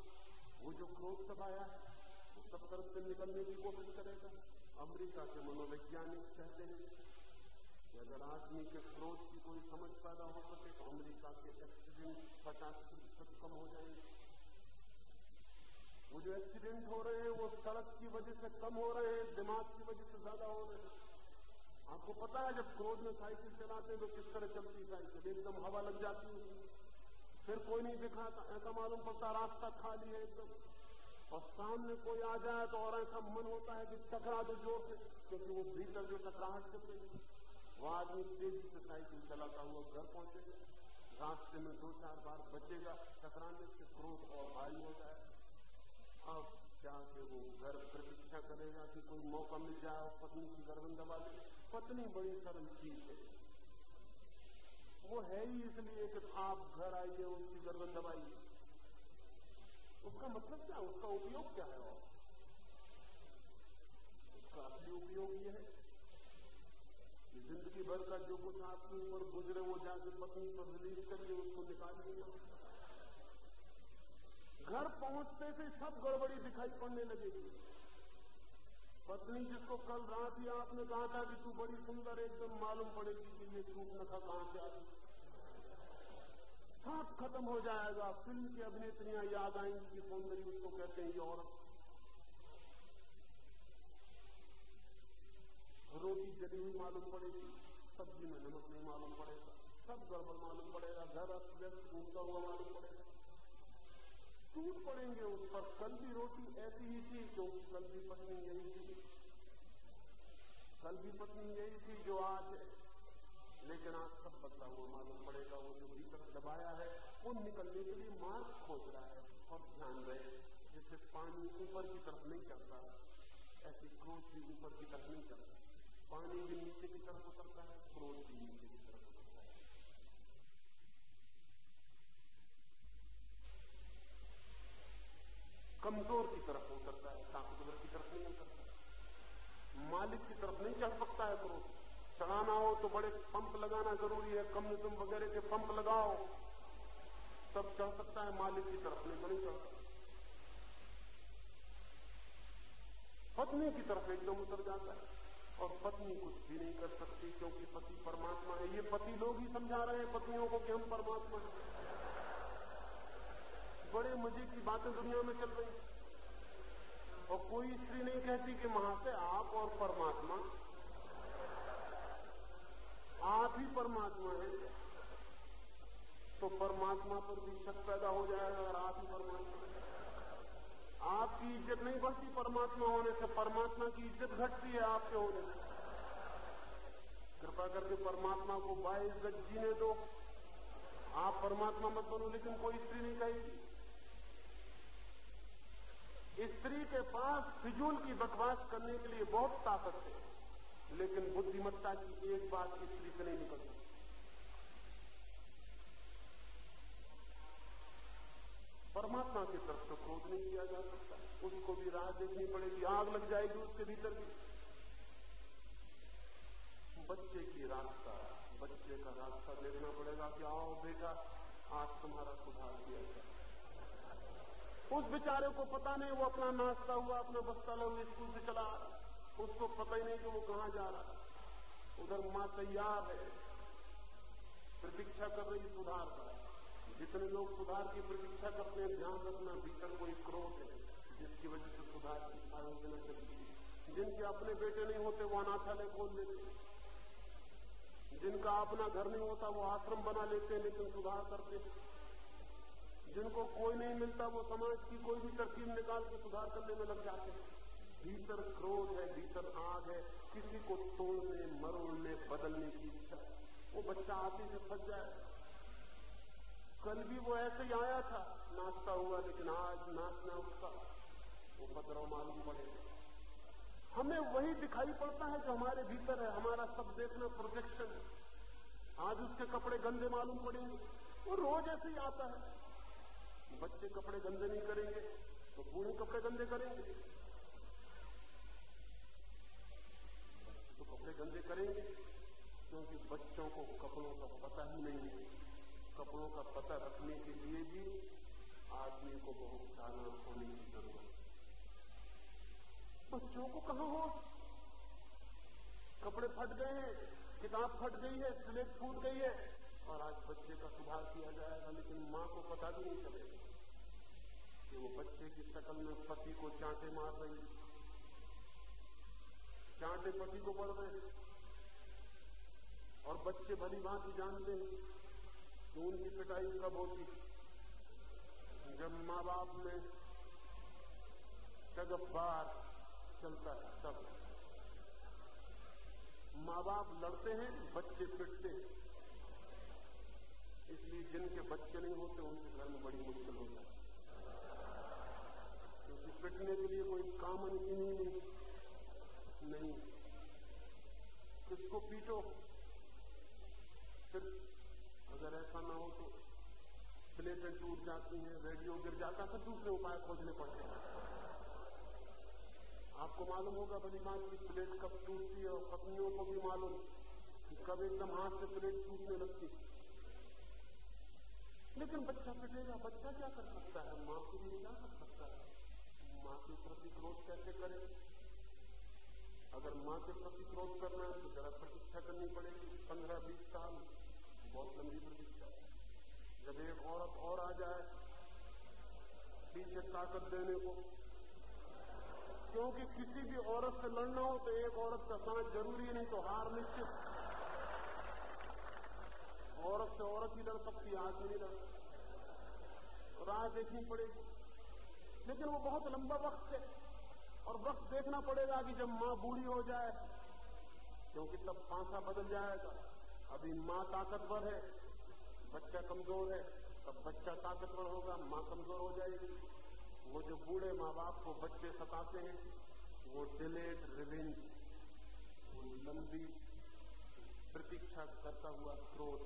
वो जो क्रोध दबाया वो सब तरफ़ से निकलने की कोशिश करेगा। अमेरिका के मनोवैज्ञानिक कहते हैं कि अगर आदमी के क्रोध की कोई समझ पैदा हो सके तो अमेरिका के एक्सीडेंट पचास प्रतिशत कम हो जाएँगे। वो जो एक्सीडेंट हो रहे हैं, वो सड़क की वजह से कम हो रहे हैं, दिमाग की वजह से ज़्यादा हो रहे हैं। आपको पता है जब क्रोध में साइकिल चलाते हैं तो किस तरह चलती साइकिल? एकदम हवा लग जाती है। फिर कोई नहीं दिखाता ऐसा मालूम पड़ता रास्ता खाली है एकदम। और सामने कोई आ जाए तो और ऐसा मन होता है कि टकरा दो ज़ोर से, क्योंकि वो भीतर जो टकराहट चल रही वो आदमी तेज़ी से साइकिल चलाता हुआ घर पहुंचेगा। रास्ते में दो चार बार बचेगा, टकराने से क्रोध और भारी हो जाए अब जाके वो घर प्रतीक्षा करेगा कि कोई मौका मिल जाए और पत्नी की गर्दन दबा दे। पत्नी बड़ी सरल चीज़ है। वो है ही इसलिए कि आप घर आइए, उसकी गर्दन दबाइए। उसका मतलब क्या? उसका उपयोग क्या है और उसका असली उपयोग ये है कि ज़िंदगी भर का जो कुछ आपके ऊपर गुजरे वो जाके पत्नी पर रिलीज़ करिए उसको निकालिए घर पहुँचते से सब गड़बड़ी दिखाई पड़ने लगेगी पत्नी जिसको कल रात ही आपने कहा था कि तू बड़ी सुंदर एकदम मालूम पड़ेगी कि ये सूप नखा कहाँ से आई खत्म हो जाएगा, फ़िल्म की अभिनेत्रियाँ याद आएँगी कि सौंदर्य उसको कहते हैं ये औरत। रोटी जली हुई मालूम पड़ेगी, सब्ज़ी में नमक नहीं मालूम पड़ेगा, सब गड़बड़ मालूम पड़ेगा, घर अस्त व्यस्त, घूमता हुआ मालूम पड़ेगा। टूट पड़ेंगे उस पर, कल भी रोटी ऐसी ही थी क्योंकि कल भी पत्नी यही थी। कल भी पत्नी यही थी जो आज है लेकिन आज सब बदला हुआ, मालूम पड़ेगा वो जो भीतर दबाया है, वो निकलने के लिए मार्ग खोज रहा है। और ध्यान रहे, जैसे पानी ऊपर की तरफ़ नहीं चलता ऐसे क्रोध भी ऊपर की तरफ़ नहीं चलता पानी भी नीचे की तरफ़ उतरता है, क्रोध भी नीचे की तरफ़ उतरता है। कमज़ोर की तरफ़ उतरता है, ताकतवर की तरफ़ नहीं उतरता। मालिक की तरफ़ नहीं चढ़ सकता है क्रोध। चढ़ाना हो तो बड़े पंप लगाना ज़रूरी है। कम कम्युनिज्म वगैरह के पंप लगाओ। तब चढ़ सकता है, मालिक की तरफ़ नहीं तो नहीं चढ़ सकता। पत्नी की तरफ़ एकदम उतर जाता है और पत्नी कुछ भी नहीं कर सकती क्योंकि पति परमात्मा है। ये पति लोग ही समझा रहे हैं पत्नियों को कि हम परमात्मा हैं। बड़े मज़े की बातें दुनिया में चल रही और कोई स्त्री नहीं कहती कि महाशय, आप और परमात्मा आप ही परमात्मा है। तो परमात्मा पर भी शक पैदा हो जाएगा अगर आप ही परमात्मा आपकी इज़्ज़त नहीं बढ़ती परमात्मा होने से, परमात्मा की इज़्ज़त घटती है आपके होने से। कृपा करके परमात्मा को बाईस गज जीने दो। आप परमात्मा मत बनो, लेकिन कोई स्त्री नहीं कहेगी। स्त्री के पास फिजूल की बकवास करने के लिए बहुत ताकत है। लेकिन बुद्धिमत्ता की एक बात स्त्री से नहीं निकल सकती परमात्मा की तरफ़ से क्रोध नहीं किया जा सकता। उसको भी राह देखनी पड़ेगी, आग लग जाएगी उसके भीतर भी। बच्चे की रास्ता, बच्चे का रास्ता देखना पड़ेगा कि आओ बेटा, आज तुम्हारा सुधार किया जाए उस बेचारे को पता नहीं, वो अपना नाश्ता हुआ, अपना बस्ता लोग स्कूल से चला उसको पता ही नहीं कि वो कहाँ जा रहा है उधर माँ तैयार है। प्रतीक्षा कर रही सुधार का जितने लोग सुधार की प्रतीक्षा करते हैं, ध्यान रखना, भीतर कोई क्रोध है, जिसकी वजह से सुधार की आयोजना चलती है जिनके अपने बेटे नहीं होते, वो अनाथालय खोल लेते जिनका अपना घर नहीं होता, वो आश्रम बना लेते हैं, लेकिन सुधार करते जिनको कोई नहीं मिलता, वो समाज की कोई भी तरकीब निकाल के सुधार करने में लग जाते हैं। भीतर क्रोध है, भीतर आग है, किसी को तोड़ने, मरोड़ने, बदलने की इच्छा। वो बच्चा आते से फंस जाए। कल भी वो ऐसे ही आया था, नाचता हुआ, लेकिन आज नाचना उसका। वो बदराव मालूम पड़ेगा हमें वही दिखाई पड़ता है जो हमारे भीतर है, हमारा सब देखना प्रोजेक्शन है। आज उसके कपड़े गंदे मालूम पड़ेंगे। वो रोज ऐसे ही आता है। बच्चे कपड़े गंदे नहीं करेंगे तो बूढ़े कपड़े गंदे करेंगे। कपड़े गंदे करेंगे, क्योंकि बच्चों को कपड़ों का पता ही नहीं है। कपड़ों का पता रखने के लिए भी आदमी को बहुत सावधान होने की ज़रूरत है। बच्चों को कहाँ हो? कपड़े फट गए हैं, किताब फट गई है, स्लेट फूट गई है, और आज बच्चे का सुधार किया जाएगा, लेकिन माँ को पता भी नहीं चलेगा कि वो बच्चे की शक्ल में पति को चांटे मार रही चांटे पति को पड़ रहे और बच्चे भली ही जानते हैं कि उनकी पिटाई कब होती जब माँ बाप में बार चलता है, तब। माँ बाप लड़ते हैं, बच्चे पिटते हैं। इसलिए जिनके बच्चे नहीं होते, उनके घर में बड़ी मुश्किल हो। जाती क्योंकि पिटने के लिए कोई कामन नहीं। नहीं। किसको पीटो। फिर अगर ऐसा ना हो तो प्लेटें टूट जाती हैं, रेडियो गिर जाता फिर दूसरे उपाय खोजने पड़ते हैं। आपको मालूम होगा बड़ी माँ की प्लेट कब टूटती है और पत्नियों को भी मालूम कि कब एकदम हाथ से प्लेट टूटने लगती लेकिन बच्चा पिटेगा, बच्चा क्या कर सकता है? माँ को भी क्या कर सकता है। माँ के प्रति क्रोध कैसे करे? अगर माँ के प्रति क्रोध करना है तो जरा प्रतीक्षा करनी पड़ेगी। पंद्रह, बीस साल, बहुत लंबी प्रतीक्षा जब एक औरत और आ जाए, पीछे ताकत देने को। क्योंकि किसी भी औरत से लड़ना हो तो एक औरत का साथ ज़रूरी नहीं तो हार निश्चित। औरत से औरत ही लड़ सकती आज नहीं लड़ सकती राह देखनी पड़ेगी। लेकिन वो बहुत लंबा वक्त है। और वक्त देखना पड़ेगा कि जब माँ बूढ़ी हो जाए, क्योंकि तब पांसा बदल जाएगा। अभी माँ ताकतवर है, बच्चा कमज़ोर है, तब बच्चा ताकतवर होगा, माँ कमज़ोर हो जाएगी। वो जो बूढ़े माँ बाप को बच्चे सताते हैं, वो डिलेड रिवेंज वो लंबी प्रतीक्षा करता हुआ क्रोध।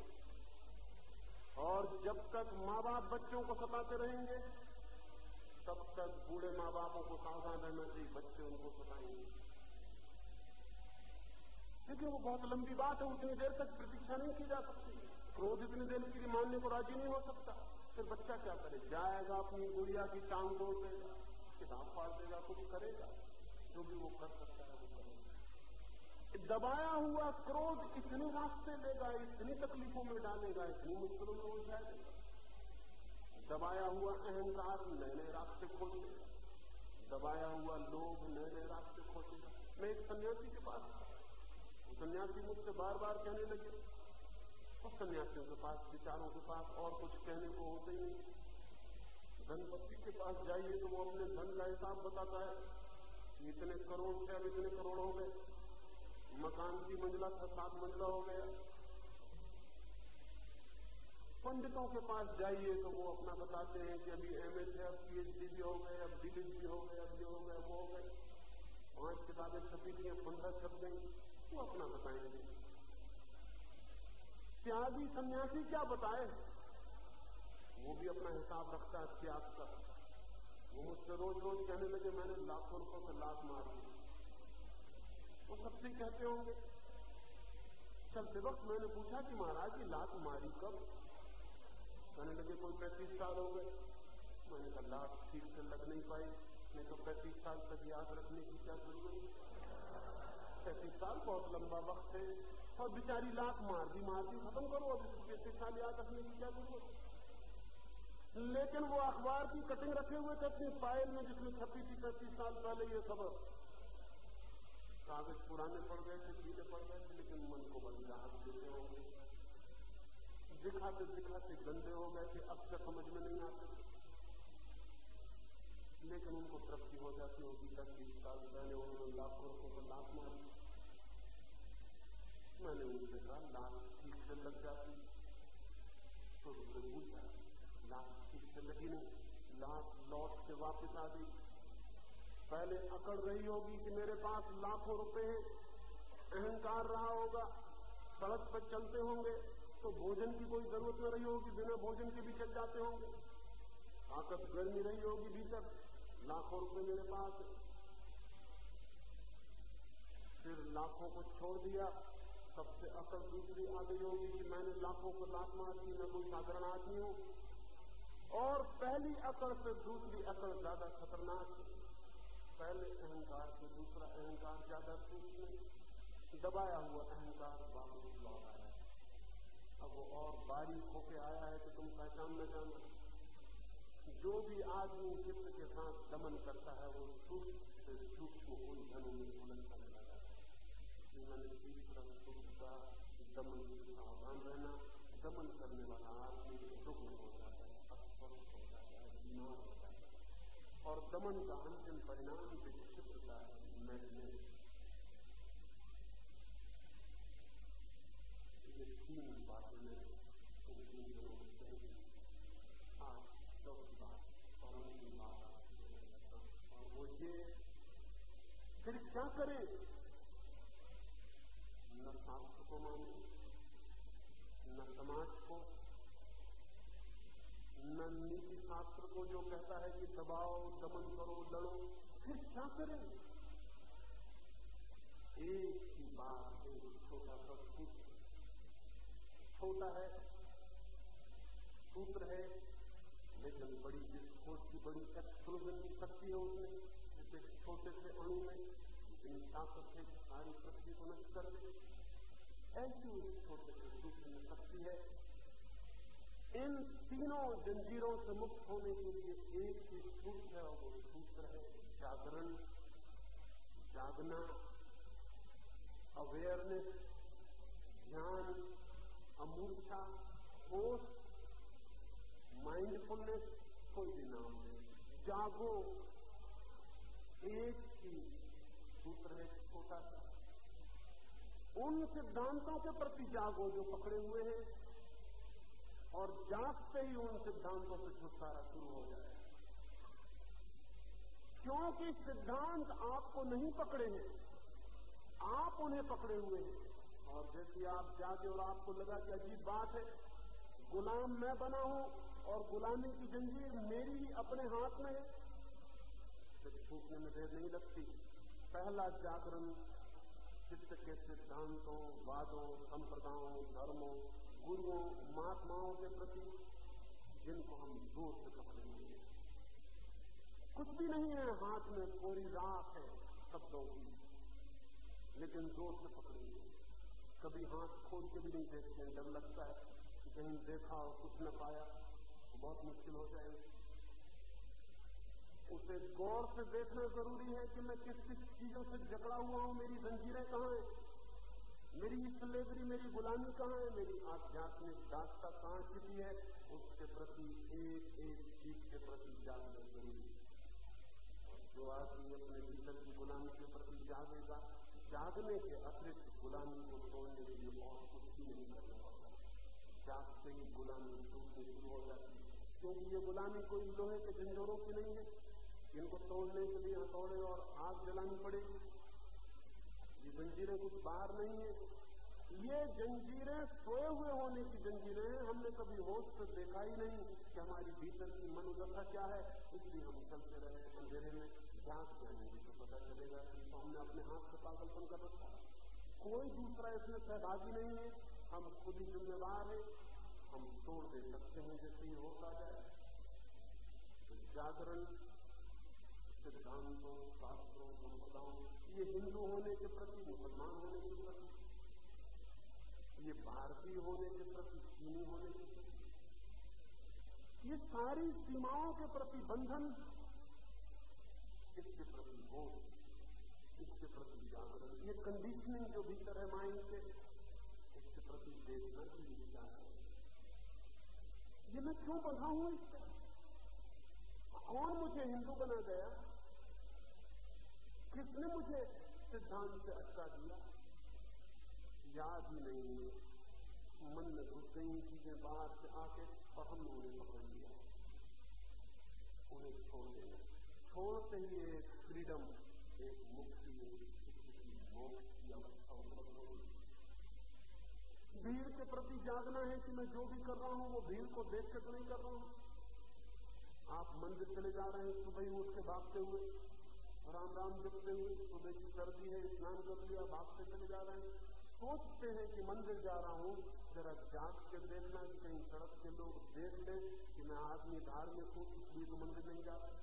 और जब तक माँ बाप बच्चों को सताते रहेंगे तब तक बूढ़े माँ बापों को सावधान रहना चाहिए, बच्चे उनको सताएँगे। क्योंकि वो बहुत लंबी बात है, उतनी देर तक प्रतीक्षा नहीं की जा सकती। क्रोध इतनी देर के लिए मानने को राज़ी नहीं हो सकता। फिर बच्चा क्या करे? जाएगा अपनी गुड़िया की टांग तोड़ देगा किताब फाड़ देगा कुछ करेगा। जो भी वो कर सकता है, वो करेगा। दबाया हुआ क्रोध इतने रास्ते लेगा इतनी तकलीफों में डालेगा, इतनी मुश्किलों में उलझा देगा दबाया हुआ अहंकार नए नए रास्ते खोल देगा दबाया हुआ लोग नए नए रास्ते खोजेगा मैं एक सन्यासी के पास सन्यासी मुझसे बार बार कहने लगे। और सन्यासियों के पास, विचारों के पास और कुछ कहने को होते ही नहीं। धनपति के पास जाइए तो वो अपने धन का हिसाब बताता है। इतने करोड़ से अब इतने करोड़ हो गए। मकान की मंजिला था, सात मंजिला हो गया। पंडितों के पास जाइए तो वो अपना बताते हैं कि अभी एम एस अब पीएचडी भी हो गए, अब डीलिट भी हो गए, अब ये हो गए, वो हो गए। पाँच किताबें छपी थी पंद्रह छप गई। वो अपना बताएँगे। त्यागी सन्यासी क्या बताए? वो भी अपना हिसाब रखता है त्याग का। वो मुझसे रोज रोज कहने लगे, मैंने लाखों रुपयों से लात मार दी वो सबसे कहते होंगे। चलते वक्त मैंने पूछा कि महाराज की लात मारी कब? कहने लगे, कोई पैंतीस साल हो गए। मैंने कहा लात ठीक से लग नहीं पाई। नहीं तो पैंतीस साल तक याद रखने की क्या ज़रूरत पैंतीस साल बहुत लंबा वक्त है। और बिचारी लाख मार दी मार दी खत्म करो अब पैंतीस साल याद रखने की क्या ज़रूरत लेकिन वो अखबार की कटिंग रखे हुए थे अपनी फ़ाइल में, जिसमें थी पैंतीस साल पहले ये खबर। कागज़ पुराने पड़ गए थे, सीधे पड़ गए थे, लेकिन मन को बड़ी राहत देते होंगे। दिखाते दिखाते गंदे हो गए थे, अब तक समझ में नहीं आते। लेकिन उनको तृप्ति हो जाती होगी, दस बीस साल पहले उन्होंने लाखों रुपयों को लाख मारी मैंने उनसे कहा, लाख ठीक से लग जाती तो उससे पूछा, लाख ठीक से लगी नहीं, लाख लौट से वापस आ गई। पहले अकड़ रही होगी कि मेरे पास लाखों रुपए हैं, अहंकार रहा होगा, सड़क पर चलते होंगे। तो भोजन की कोई ज़रूरत न रही होगी, बिना भोजन के भी चल जाते होंगे ताकत गर्मी रही होगी भीतर। लाखों रुपए मेरे पास। फिर लाखों को छोड़ दिया। सबसे अकड़ दूसरी आ गई होगी कि मैंने लाखों को लाख मार दी, मैं कोई साधारण आदमी हूँ। और पहली अकड़ से दूसरी अकड़ ज़्यादा खतरनाक है। पहले अहंकार से दूसरा अहंकार ज़्यादा सूक्ष्म दबाया हुआ अहंकार वापस लौट आया अब वो और बारीक होके आया है कि तुम पहचान में जाना जो भी आदमी चित्त के साथ दमन करता है, वो सूक्ष्म से सूक्ष्म उलझनों में उलझ करने लगा है। मैंने तीसरा सूक्ष्म का दमन सावधान रहना, दमन करने वाला आदमी दुग्ध हो जाता है अस्वस्थ हो जाता है, बीमार हो जाता है। और दमन का अंतिम परिणाम विक्षिप्तता है मैंने ये तीन बातें मैं इन तीन दिनों में आज बात और उनकी और वो ये फिर क्या करें न शास्त्र को माने न समाज को न नीति शास्त्र को जो कहता है कि दबाओ दमन करो लड़ो फिर क्या करें एक ही बात एक छोटा सा सूत्र छोटा है सूत्र है लेकिन बड़ी विस्फोट की, बड़ी एक्सप्लोजन की शक्ति है उसमें, जैसे छोटे से अणु में इतनी ताकत है सारी पृथ्वी को नष्ट कर दे। ऐसी उस छोटे से सूत्र में शक्ति है। इन तीनों जंजीरों से मुक्त होने के लिए एक ही सूत्र है और वो सूत्र है जागरण, जागना अवेयरनेस ध्यान अमूर्छा होश माइंडफुलनेस कोई भी नाम है। जागो। एक ही सूत्र है छोटा सा। उन सिद्धांतों के प्रति जागो जो पकड़े हुए हैं और जागते ही उन सिद्धांतों से छुटकारा शुरू हो जाए। क्योंकि सिद्धांत आपको नहीं पकड़े हैं, आप उन्हें पकड़े हुए हैं। और जैसे आप जागे और आपको लगा कि अजीब बात है, गुलाम मैं बना हूँ और गुलामी की जंजीर मेरी ही अपने हाथ में है। फिर छूटने में देर नहीं लगती। पहला जागरण चित्त के सिद्धांतों, वादों, संप्रदायों, धर्मों, गुरुओं, महात्माओं के प्रति जिनको हम दूर से पकड़ेंगे कुछ भी नहीं है, हाथ में कोरी राख है, शब्दों की। लेकिन ज़ोर से पकड़ेंगे कभी हाथ खोल के भी नहीं देखते, डर लगता है कहीं देखा और कुछ न पाया। बहुत मुश्किल हो जाएगी। उसे गौर से देखना ज़रूरी है कि मैं किस किस चीज़ों से जकड़ा हुआ हूँ। मेरी जंजीरें कहाँ हैं? मेरी स्लेवरी, मेरी गुलामी कहाँ है? मेरी आध्यात्मिक दास्ता कहाँ छिपी है? उसके प्रति एक एक चीज़ के प्रति जागना ज़रूरी है। जो आदमी अपने भीतर की गुलामी के प्रति जागेगा, जागने के अतिरिक्त गुलामी को तोड़ने के लिए और कुछ भी नहीं करना पड़ता। जाग से ही गुलामी टूटनी शुरू हो जाती है। क्योंकि ये गुलामी कोई लोहे के झंझोरों की नहीं है। इनको तोड़ने के लिए हथौड़े और आग जलानी पड़ेगी ये जंजीरें कुछ बाहर नहीं है। ये जंजीरें सोए हुए होने की जंजीरें हैं। हमने कभी होश से देखा ही नहीं कि हमारी भीतर की मनोदशा क्या है। इसलिए हम चलते रहे अंधेरे में। जाग जाएँगे तो पता चलेगा कि तो हमने अपने हाथ से पागलपन कर रखा कोई दूसरा इसमें सहभागी नहीं है। हम खुद ही जिम्मेवार है। हम तोड़ दे सकते हैं जैसे ये होता जाए तो जागरण, सिद्धांतों, शास्त्रों संप्रदाओं ये हिंदू होने के प्रति, मुसलमान होने के प्रति, ये भारतीय होने के प्रति, चीनी होने के प्रति, ये सारी सीमाओं के प्रति बंधन, इसके प्रति बोध, इसके प्रति जागरण, ये कंडीशनिंग जो भीतर है माइंड के, इसके प्रति देखना की है ये मैं क्यों बंधा हूँ कौन मुझे हिंदू बना गया। किसने मुझे सिद्धांत से अटका दिया? याद ही नहीं है। मन में घुस गई चीज़ें बाहर से आके और हमने उन्हें पकड़ लिया। उन्हें छोड़ देना। छोड़ते ही एक फ्रीडम एक मुक्ति मोक्ष भीड़ के प्रति जागना है कि मैं जो भी कर रहा हूँ, वो भीड़ को देख तो नहीं कर रहा हूँ। आप मंदिर चले जा रहे हैं सुबह ही उठ के भागते हुए, राम राम जपते हुए सुबह की सर्दी है, स्नान कर लिया, भागते चले जा रहे हैं। सोचते हैं कि मंदिर जा रहा हूँ, जरा जाग के देखना कि कहीं सड़क के लोग देख ले कि मैं आदमी धार्मिक हूँ इसलिए तो मंदिर नहीं जा रहा।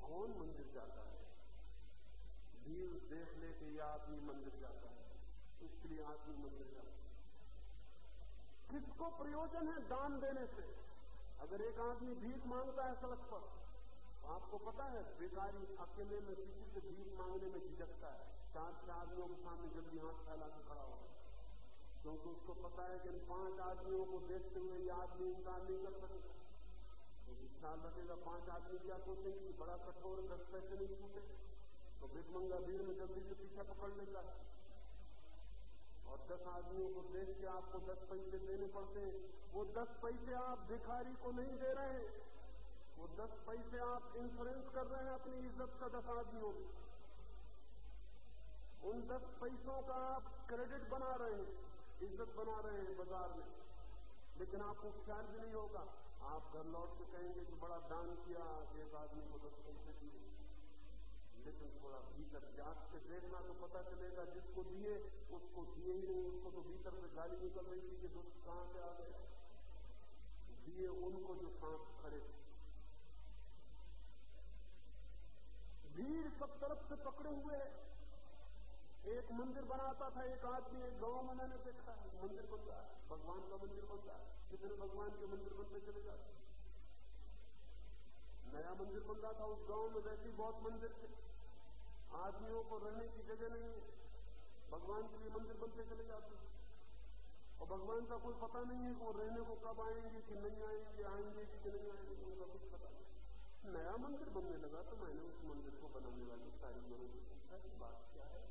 कौन मंदिर जाता है? भीड़ देख ले कि आदमी मंदिर जाता है। इसलिए आदमी मंदिर। जाता है किसको प्रयोजन है दान देने से। अगर एक आदमी भीख माँगता है सड़क पर तो आपको पता है, बेकारी अकेले में किसी से भीख मांगने में झिझकता है। चार चार आदमियों के सामने जल्दी हाथ फैला के खड़ा होगा क्योंकि उसको पता है कि इन पाँच आदमियों को देखते हुए ये आदमी इंकार नहीं कर सकेगा तो ख्याल रखेगा पाँच आदमी क्या सोचेंगे कि बड़ा कठोर दस पैसे नहीं छूटे? तो भिकमंगा भीड़ में जल्दी से पीछा पकड़ लेता है। और दस आदमियों को देख के आपको दस पैसे देने पड़ते हैं। वो दस पैसे आप भिखारी को नहीं दे रहे हैं। वो दस पैसे आप इंश्योरेंस कर रहे हैं अपनी इज़्ज़त का दस आदमियों में। उन दस पैसों का आप क्रेडिट बना रहे हैं, इज़्ज़त बना रहे हैं बाज़ार में। लेकिन आपको ख्याल भी नहीं होगा। आप घर लौट के कहेंगे कि बड़ा दान किया एक आदमी को दस पैसे दिए। लेकिन थोड़ा भीतर जाँच के देखना तो पता चलेगा, जिसको दिए, उसको दिए ही नहीं, उसको तो भीतर से गाली निकल रही थी कि दुष्ट कहाँ से आ गया दिए उनको जो सांस खड़े थे। भीड़ सब तरफ़ से पकड़े हुए एक मंदिर बनाता था, एक आदमी एक गाँव में मैंने देखा मंदिर बनता है। भगवान का मंदिर बनता है। कितने भगवान के मंदिर बनते चले जाते नया मंदिर बन रहा था, उस गाँव में वैसे बहुत मंदिर थे। आदमियों को रहने की जगह नहीं है। भगवान के लिए मंदिर बनते चले जाते हैं। और भगवान का कोई पता नहीं है वो रहने को कब आएँगे, कि नहीं आएँगे आएँगे कि नहीं आएँगे, उनका कुछ पता नहीं। नया मंदिर बनने लगा तो मैंने उस मंदिर को बनाने वाली सारी लोगों से पूछा कि बात क्या है।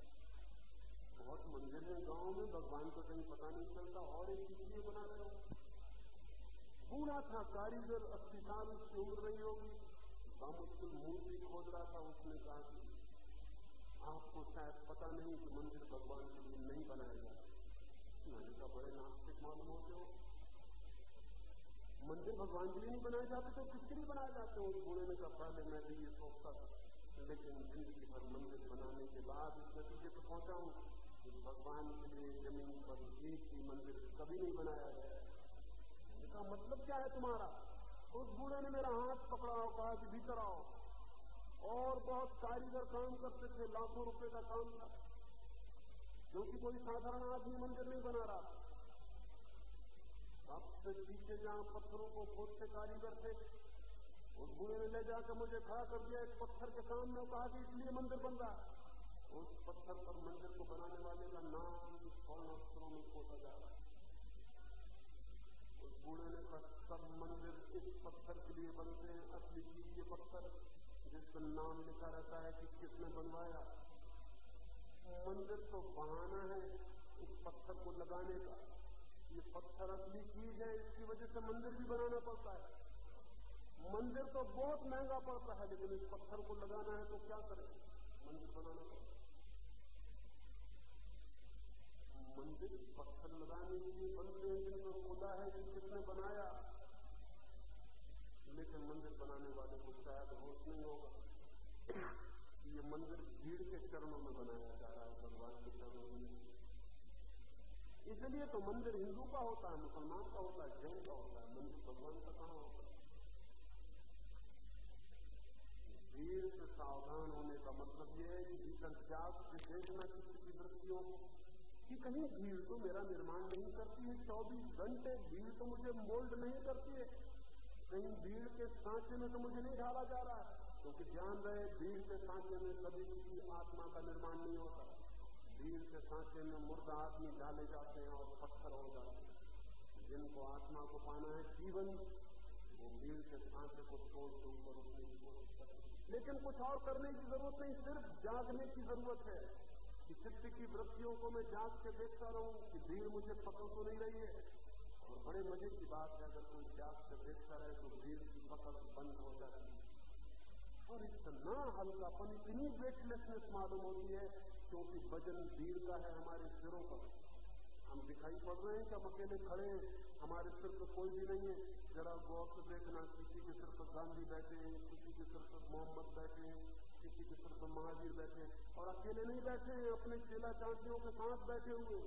बहुत मंदिर है गाँव में, भगवान को कहीं पता नहीं चलता, और एक इसलिए बना रहे हो। बूढ़ा था, कारीगर अस्सी साल उसकी उम्र रही होगी बामुश्किल मूर्ति खोज रहा था उसने कहा कि आपको शायद पता नहीं कि मंदिर भगवान के लिए नहीं बनाया जाता मैंने कहा बड़े नास्तिक मालूम होते हो मंदिर भगवान के लिए नहीं बनाए जाते तो किसके लिए बनाए जाते हैं उस बूढ़े ने कहा पहले मैं भी ये सोचता था लेकिन ज़िंदगी भर मंदिर बनाने के बाद इस नतीजे पर पहुँचा हूँ कि भगवान के लिए ज़मीन पर एक ही मंदिर कभी नहीं बनाया गया इसका मतलब क्या है तुम्हारा उस बूढ़े ने मेरा हाथ पकड़ा और कहा कि भीतर आओ और बहुत कारीगर काम करते थे लाखों रुपए का काम था क्योंकि कोई साधारण आदमी मंदिर नहीं बना रहा सबसे पीछे जहाँ पत्थरों को खोदते कारीगर थे उस बूढ़े ने ले जाकर मुझे खड़ा कर दिया, एक पत्थर के सामने कहा कि इसलिए मंदिर बन रहा। है उस पत्थर पर मंदिर को बनाने वाले का नाम स्वर्ण अक्षरों में खोदा जा रहा। है उस बूढ़े ने कहा, सब मंदिर इस पत्थर के लिए बनते हैं, असली चीज़ ये पत्थर जिस पर नाम लिखा रहता है कि किसने बनवाया। मंदिर तो बहाना है उस पत्थर को लगाने का। ये पत्थर असली चीज़ है, इसकी वजह से मंदिर भी बनाना पड़ता है। मंदिर तो बहुत महँगा पड़ता है, लेकिन इस पत्थर को लगाना है तो क्या करें? मंदिर बनाना पड़ता मंदिर पत्थर लगाने के लिए बनते हैं जिनको खुदा है कि किसने बनाया? लेकिन मंदिर बनाने वाले को शायद होश नहीं होगा। ये मंदिर भीड़ के चरणों में बनाया जा रहा है, भगवान के चरणों में। इसलिए तो मंदिर हिंदू का होता है, मुसलमान का होता है, जैन का होता है, मंदिर भगवान का कहाँ होता है? भीड़ से सावधान होने का मतलब यह है कि भीतर जाग से देखना किसी की वृत्तियों को, कि कहीं भीड़ तो मेरा निर्माण नहीं करती है। चौबीस घंटे भीड़ तो मुझे मोल्ड नहीं करती है। कहीं भीड़ के सांचे में तो मुझे नहीं ढाला जा रहा है। क्योंकि तो ध्यान रहे, भीड़ के सांचे में कभी किसी आत्मा का निर्माण नहीं होता। भीड़ के सांचे में मुर्दा आदमी डाले जाते हैं और पत्थर हो जाते हैं। जिनको आत्मा को पाना है जीवन, वो भीड़ के सांचे को छोड़ के ऊपर उठने की लेकिन कुछ और करने की ज़रूरत नहीं, सिर्फ़ जागने की ज़रूरत है कि चित्त की वृत्तियों को मैं जाँच के देखता रहूँ कि भीड़ मुझे पकड़ तो नहीं रही है। और बड़े मज़े की बात है, अगर कोई जाँच के देखता रहे तो भीड़ की पकड़ बंद हो जाती है। और इतना हल्कापन, इतनी वेटलेसनेस मालूम होती है, क्योंकि वज़न भीड़ का है हमारे सिरों पर। हम दिखाई पड़ रहे हैं कि हम अकेले खड़े हैं। हमारे सिर पर कोई भी नहीं है। जरा गौर से देखना, किसी के सिर पर गांधी बैठे हैं, किसी के सिर पर मोहम्मद बैठे हैं, किसी के सिर पर महावीर बैठे हैं। और अकेले नहीं बैठे हैं, अपने चेला चांटियों के साथ बैठे हुए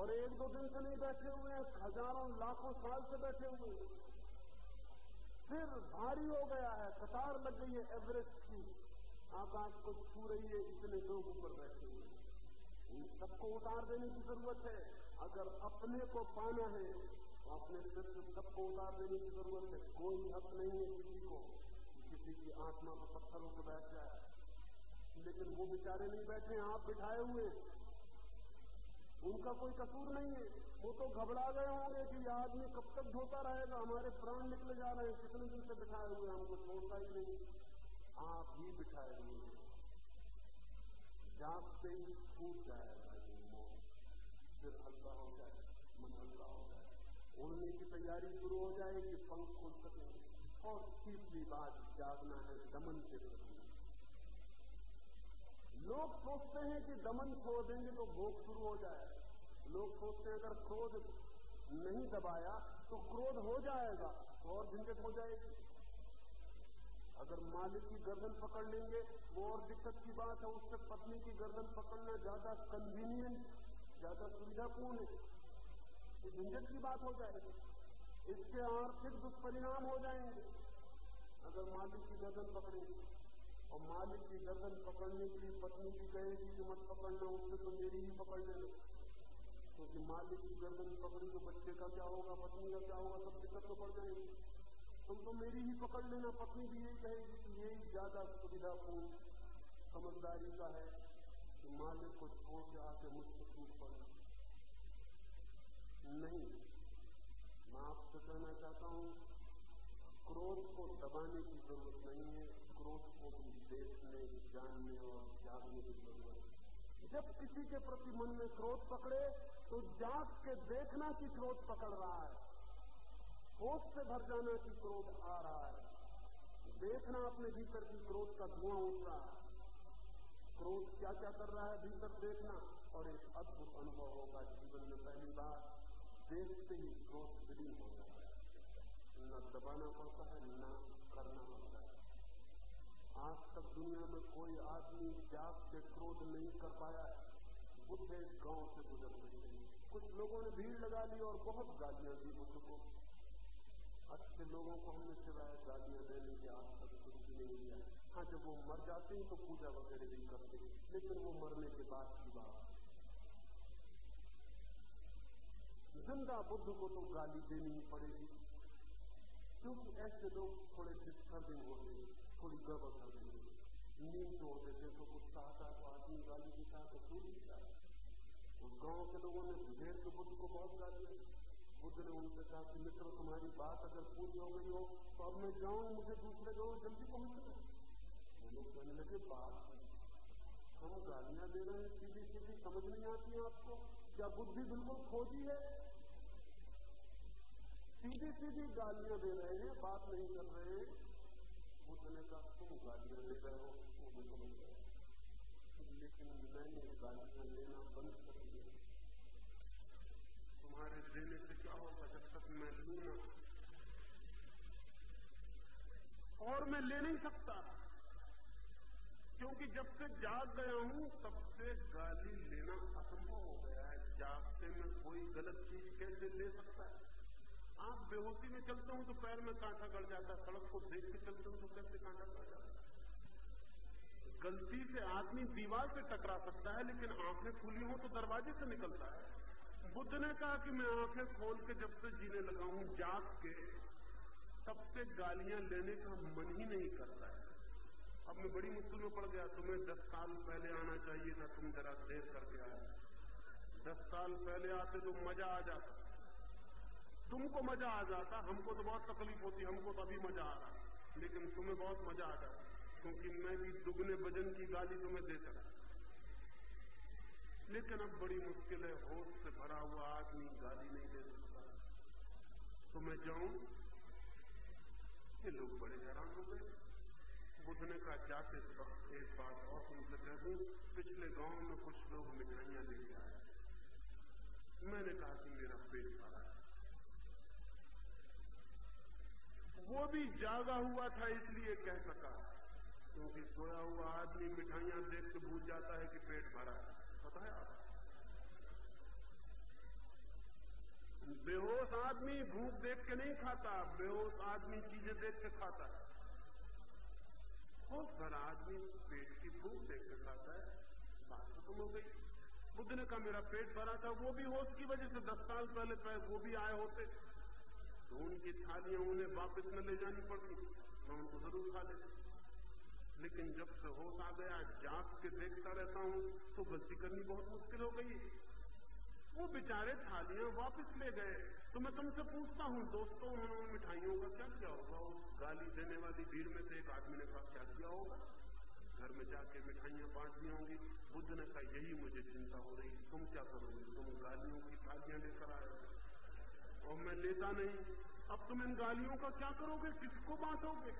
और एक दो दिन से नहीं बैठे हुए हैं, हज़ारों, लाखों साल से बैठे हुए फिर भारी हो गया है, कतार लग गई है एवरेस्ट की। आकाश को छू रही है, इतने लोग ऊपर बैठे हुए सबको उतार देने की ज़रूरत है। अगर अपने को पाना है तो अपने सिर से सबको उतार देने की ज़रूरत है। कोई हक नहीं है किसी को किसी की आत्मा को पत्थरों को बैठ जाए। लेकिन वो बेचारे नहीं बैठे, आप बिठाए हुए। उनका कोई कसूर नहीं है। वो तो घबरा गए होंगे कि यह आदमी कब तक धोता रहेगा। हमारे प्राण निकले जा रहे हैं। कितने दिन से बिठाए हुए हमको छोड़ता ही नहीं। आप ही बिठाए हुए जागते ही छूट जाएगा ये मोह। फिर हल्का हो जाए, मन हल्का हो जाए। उड़ने की तैयारी शुरू हो जाएगी, पंख खोल सकेंगे और तीसरी बात, जागना है दमन के प्रति। लोग सोचते हैं कि दमन छोड़ देंगे तो भोग शुरू हो जाए। लोग सोचते हैं, अगर क्रोध नहीं दबाया तो क्रोध हो जाएगा तो और झंझट हो जाएगी। अगर मालिक की गर्दन पकड़ लेंगे, वो और दिक्कत की बात है, उससे पत्नी की गर्दन पकड़ना ज़्यादा कन्वीनियंट ज़्यादा सुविधापूर्ण है। ये झंझट की बात हो जाएगी। इसके आर्थिक दुष्परिणाम हो जाएँगे। अगर मालिक की गर्दन पकड़ेंगे। और मालिक की गर्दन पकड़ने के लिए पत्नी की कहेगी कि मत पकड़ना, उससे तो मेरी ही पकड़ लेना। क्योंकि मालिक की गर्दन पकड़ी तो बच्चे का क्या होगा, पत्नी का क्या होगा, सब दिक्कत तो पड़ जाएगी। तुम तो मेरी ही पकड़ लेना पत्नी भी यही कहेगी कि यही ज़्यादा सुविधापूर्ण समझदारी का है कि मालिक को छोड़ के आके मुझसे टूट पड़े। नहीं, मैं आपसे कहना चाहता हूँ, क्रोध को दबाने की ज़रूरत नहीं है, क्रोध को भी देखने, जानने और जागने की ज़रूरत है। जब किसी के प्रति मन में क्रोध पकड़े तो जाग के देखना कि क्रोध पकड़ रहा है। होश से भर जाना कि क्रोध आ रहा है। देखना अपने भीतर की क्रोध का धुआँ उठ रहा है। क्रोध क्या क्या कर रहा है भीतर देखना, और एक अद्भुत अनुभव होगा जीवन में पहली बार। देखते ही क्रोध विलीन हो जाता है। न दबाना पड़ता है, न करना पड़ता है। आज तक दुनिया में कोई आदमी जाग के क्रोध नहीं कर पाया बुद्ध एक गाँव से गुजर रही। कुछ लोगों ने भीड़ लगा ली और बहुत गालियाँ दी बुद्ध को अच्छे लोगों को हमने सिवाय गालियाँ देने की आज तक कुछ नहीं दिया हाँ जब वो मर जाते हैं तो पूजा वगैरह भी करते हैं, लेकिन वो मरने के बाद की बात। ज़िंदा बुद्ध को तो गाली देनी ही पड़ेगी, क्योंकि ऐसे लोग थोड़े डिस्टर्बिंग होते हैं थोड़ी गड़बड़ कर देंगे। नींद तोड़ देते तो आता है तो आदमी गाली देता तो है उस गाँव के लोगों ने घेर के बुद्ध को बहुत गाली दी। बुद्ध ने उनसे कहा कि मित्र तुम्हारी बात अगर पूरी हो गई हो तो अब मैं जाऊँ, मुझे दूसरे गाँव जल्दी पहुँच गए वो लोग कहने लगे, बात हम गालियाँ दे रहे हैं, सीधी सीधी समझ नहीं आती है आपको, क्या बुद्धि बिल्कुल खोजी है? सीधी सीधी गालियाँ दे रहे हैं, बात नहीं कर रहे हैं। बुद्ध ने कहा तुम गालियाँ दे रहे हो, वो भी समझ गए लेकिन मैंने गालियाँ लेना बंद कर तुम्हारे देने से क्या होगा जब तक मैं लूँगा और मैं ले नहीं सकता। क्योंकि जब से जाग गया हूँ, तब से गाली लेना असंभव हो गया है। जागते में कोई गलत चीज़ कैसे ले सकता है? आप बेहोशी में चलते हो तो पैर में कांटा गड़ जाता है। सड़क को देख के चलते हो तो कैसे कांटा गड़ जाता है। गलती से आदमी दीवार से टकरा सकता है, लेकिन आँखें खुली हो तो दरवाजे से निकलता है। बुद्ध ने कहा कि मैं आँखें खोल के जब से जीने लगा हूँ, जाग के, तब से गालियाँ लेने का मन ही नहीं करता है। अब मैं बड़ी मुश्किल में पड़ गया, तुम्हें दस साल पहले आना चाहिए था, तुम जरा देर करके आया दस साल पहले आते तो मज़ा आ जाता। तुमको मज़ा आ जाता, हमको तो बहुत तकलीफ़ होती, हमको तो अभी मज़ा आ रहा लेकिन तुम्हें बहुत मज़ा आ जाता, क्योंकि मैं भी दुगने वज़न की गाली तुम्हें दे सका लेकिन अब बड़ी मुश्किल है, होश से भरा हुआ आदमी गाली नहीं दे सकता। तो मैं जाऊँ, ये लोग बड़े हैरान हो गए। बुद्ध ने कहा जाते वक्त एक बात और तुमसे कह दूँ पिछले गाँव में कुछ लोग मिठाइयाँ लेके आए। मैंने कहा कि मेरा पेट भरा है। वो भी जागा हुआ था, इसलिए कह सका, क्योंकि सोया हुआ आदमी मिठाइयाँ देख के भूल जाता है कि पेट भरा है पता है आप बेहोश आदमी भूख देख के नहीं खाता, बेहोश आदमी चीज़ें देख के खाता है। होश भरा आदमी पेट की भूख देख के खाता है। बात खत्म हो गई। बुद्ध ने कहा, मेरा पेट भरा था, वो भी होश की वजह से दस साल पहले वो भी आए होते। तो उनकी थालियाँ उन्हें वापस न ले जानी पड़ती, मैं उनको ज़रूर खा लेता। लेकिन जब से होश आ गया जाग के देखता रहता हूँ तो गलती करनी बहुत मुश्किल हो गई। वो बेचारे थालियाँ वापस ले गए। तो मैं तुमसे पूछता हूँ, दोस्तों, उन्होंने मिठाइयों का क्या किया होगा? उस गाली देने वाली भीड़ में से एक आदमी ने कहा, क्या किया होगा? घर में जाके मिठाइयाँ बांट दी होंगी। बुद्ध ने कहा, यही मुझे चिंता हो रही तुम क्या करोगे? तुम गालियों की थालियाँ लेकर आए और मैं लेता नहीं। अब तुम इन गालियों का क्या करोगे? किसको बांटोगे?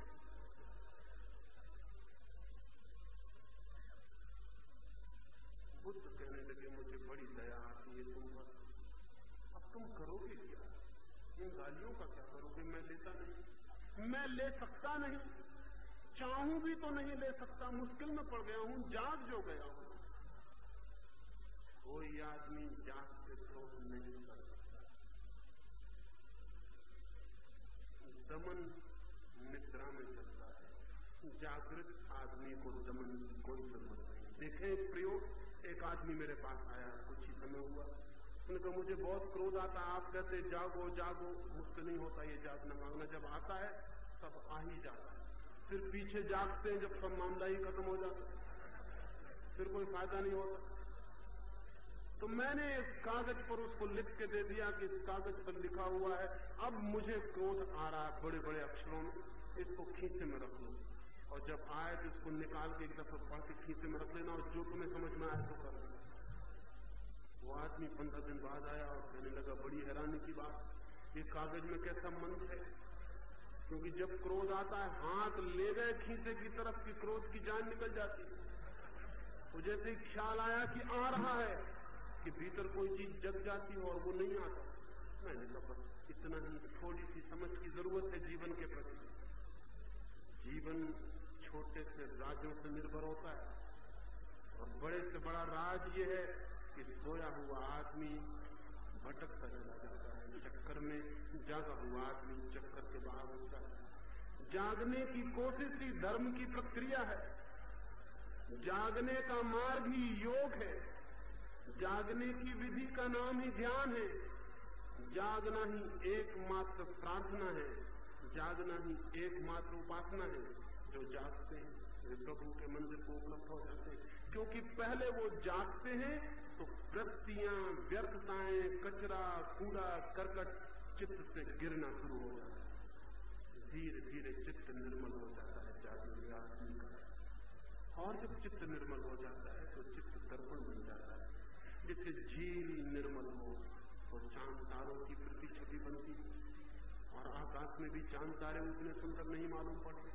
बुद्ध कहने लगे मुझे बड़ी दया आती है तुम पर अब तुम करोगे क्या इन गालियों का क्या करोगे मैं लेता नहीं मैं ले सकता नहीं। चाहूँ भी तो नहीं ले सकता, मुश्किल में पड़ गया हूँ, जाग जो गया हूँ। कोई आदमी जाग से क्रोध नहीं कर सकता दमन निद्रा में चलता है। जागृत आदमी को दमन की कोई ज़रूरत नहीं। देखें प्रयोग, एक आदमी मेरे पास आया, कुछ ही समय हुआ। उसने कहा मुझे बहुत क्रोध आता आप कहते जागो जागो मुझसे नहीं होता, ये जागना मांगना जब आता है तब आ ही जाता है। फिर पीछे जागते हैं जब सब मामला ही खत्म हो जाता फिर कोई फ़ायदा नहीं होता। तो मैंने इस कागज़ पर उसको लिख के दे दिया कि इस कागज़ पर लिखा हुआ है, अब मुझे क्रोध आ रहा है बड़े बड़े अक्षरों में। इसको खींचे में रख लो। और जब आए तो इसको निकाल के एक दफ़ा पढ़ के खींचे में रख लेना और जो तुम्हें समझ में आए तो कर लेना। वो आदमी पंद्रह दिन बाद आया और कहने लगा, बड़ी हैरानी की बात, ये कागज़ में कैसा मंत्र है? क्योंकि जब क्रोध आता है, हाथ ले गए खींचे की तरफ़ की क्रोध की जान निकल जाती है। तो जैसे ख्याल आया कि आ रहा है कि भीतर कोई चीज़ जग जाती है और वो नहीं आता। मैंने कहा बस इतना ही, थोड़ी सी समझ की ज़रूरत है जीवन के प्रति। जीवन छोटे से राज्यों से निर्भर होता है। और बड़े से बड़ा राज ये है कि सोया हुआ आदमी भटकता चला जाता है, चक्कर में जागा हुआ आदमी चक्कर के बाहर होता है जागने की कोशिश ही धर्म की प्रक्रिया है। जागने का मार्ग ही योग है। जागने की विधि का नाम ही ध्यान है। जागना ही एकमात्र प्रार्थना है। जागना ही एकमात्र उपासना है। जो जागते हैं, वे प्रभु के मंदिर को उपलब्ध हो जाते हैं। क्योंकि पहले वो जागते हैं तो वृत्तियाँ, व्यर्थताएँ, कचरा, कूड़ा, करकट चित्त से गिरना शुरू हो जाता है। धीरे धीरे चित्त निर्मल हो जाता है जागने आदमी का और जब चित्त निर्मल हो जाता है तो चित्त दर्पण बन जाता है। जिससे झील निर्मल हो तो चाँद तारों की प्रति छवि बनती और आकाश में भी चाँद तारे उतने सुंदर नहीं मालूम पड़ते।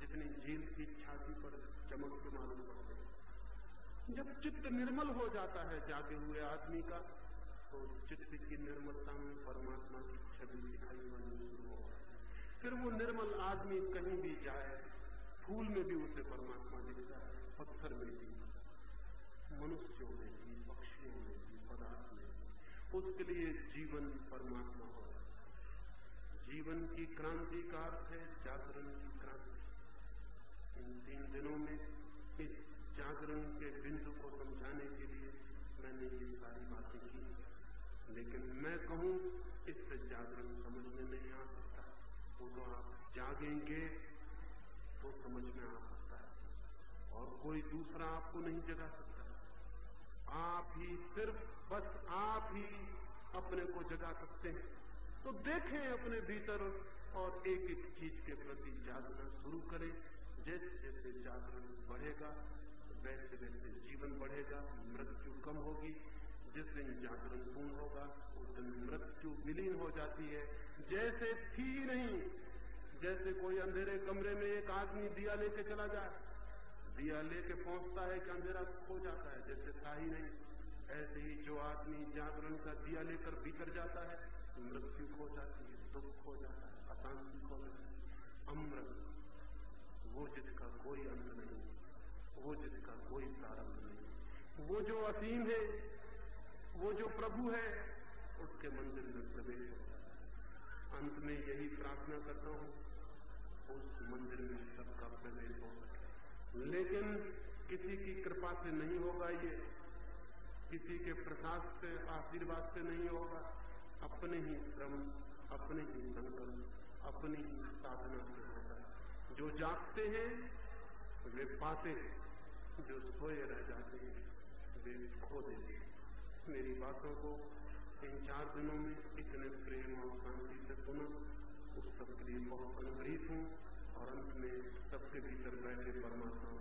जितनी झील की छाती पर चमक के मालूम पड़ते जब चित्त निर्मल हो जाता है, जागे हुए आदमी का तो चित्त की निर्मलता में परमात्मा की छवि दिखाई पड़नी शुरू हो। फिर वो निर्मल आदमी कहीं भी जाए, फूल में भी उसे परमात्मा दिखता है, पत्थर में भी। मनुष्यों में भी, पक्षियों में भी, पदार्थ में भी। उसके लिए जीवन परमात्मा हो। जीवन की क्रांति का अर्थ है जागरण की क्रांति। इन तीन दिनों में इस जागरण के बिंदु को समझाने के लिए मैंने ये सारी बातें की। लेकिन मैं कहूँ, इससे जागरण समझ में नहीं आ सकता वो तो आप जागेंगे तो समझ में आ सकता है। और कोई दूसरा आपको नहीं जगा सकता। आप ही सिर्फ़, बस आप ही अपने को जगा सकते हैं। तो देखें अपने भीतर और एक एक चीज़ के प्रति जागना शुरू करें। जैसे जैसे जागरण बढ़ेगा, वैसे वैसे जीवन बढ़ेगा, मृत्यु कम होगी। जिस दिन जागरण पूर्ण होगा, उस दिन मृत्यु विलीन हो जाती है। जैसे थी नहीं, जैसे कोई अंधेरे कमरे में एक आदमी दिया लेके चला जाए। दिया लेके पहुँचता है कि अंधेरा खो जाता है, जैसे था ही नहीं। ऐसे ही जो आदमी जागरण का दिया लेकर भीतर जाता है, मृत्यु खो जाती है, दुख खो जाता है, अशांति खो जाती है। अमृत, वो जिसका कोई अंत नहीं, वो जिसका कोई प्रारंभ नहीं। वो जो असीम है, वो जो प्रभु है, उसके मंदिर में प्रवेश है। अंत में यही प्रार्थना करता हूँ। उस मंदिर में सबका प्रवेश हो। सके लेकिन किसी की कृपा से नहीं होगा ये। किसी के प्रसाद से, आशीर्वाद से नहीं होगा। अपने ही श्रम, अपने ही संकल्प, अपनी ही साधना से होगा। जो जागते हैं, वे पाते हैं। जो सोए रह जाते हैं, वे खो देते हैं। मेरी बातों को इन चार दिनों में इतने प्रेम और शांति से सुना उस सबके लिए बहुत अनुग्रहित हूँ और अंत में सबके भीतर बैठे परमात्मा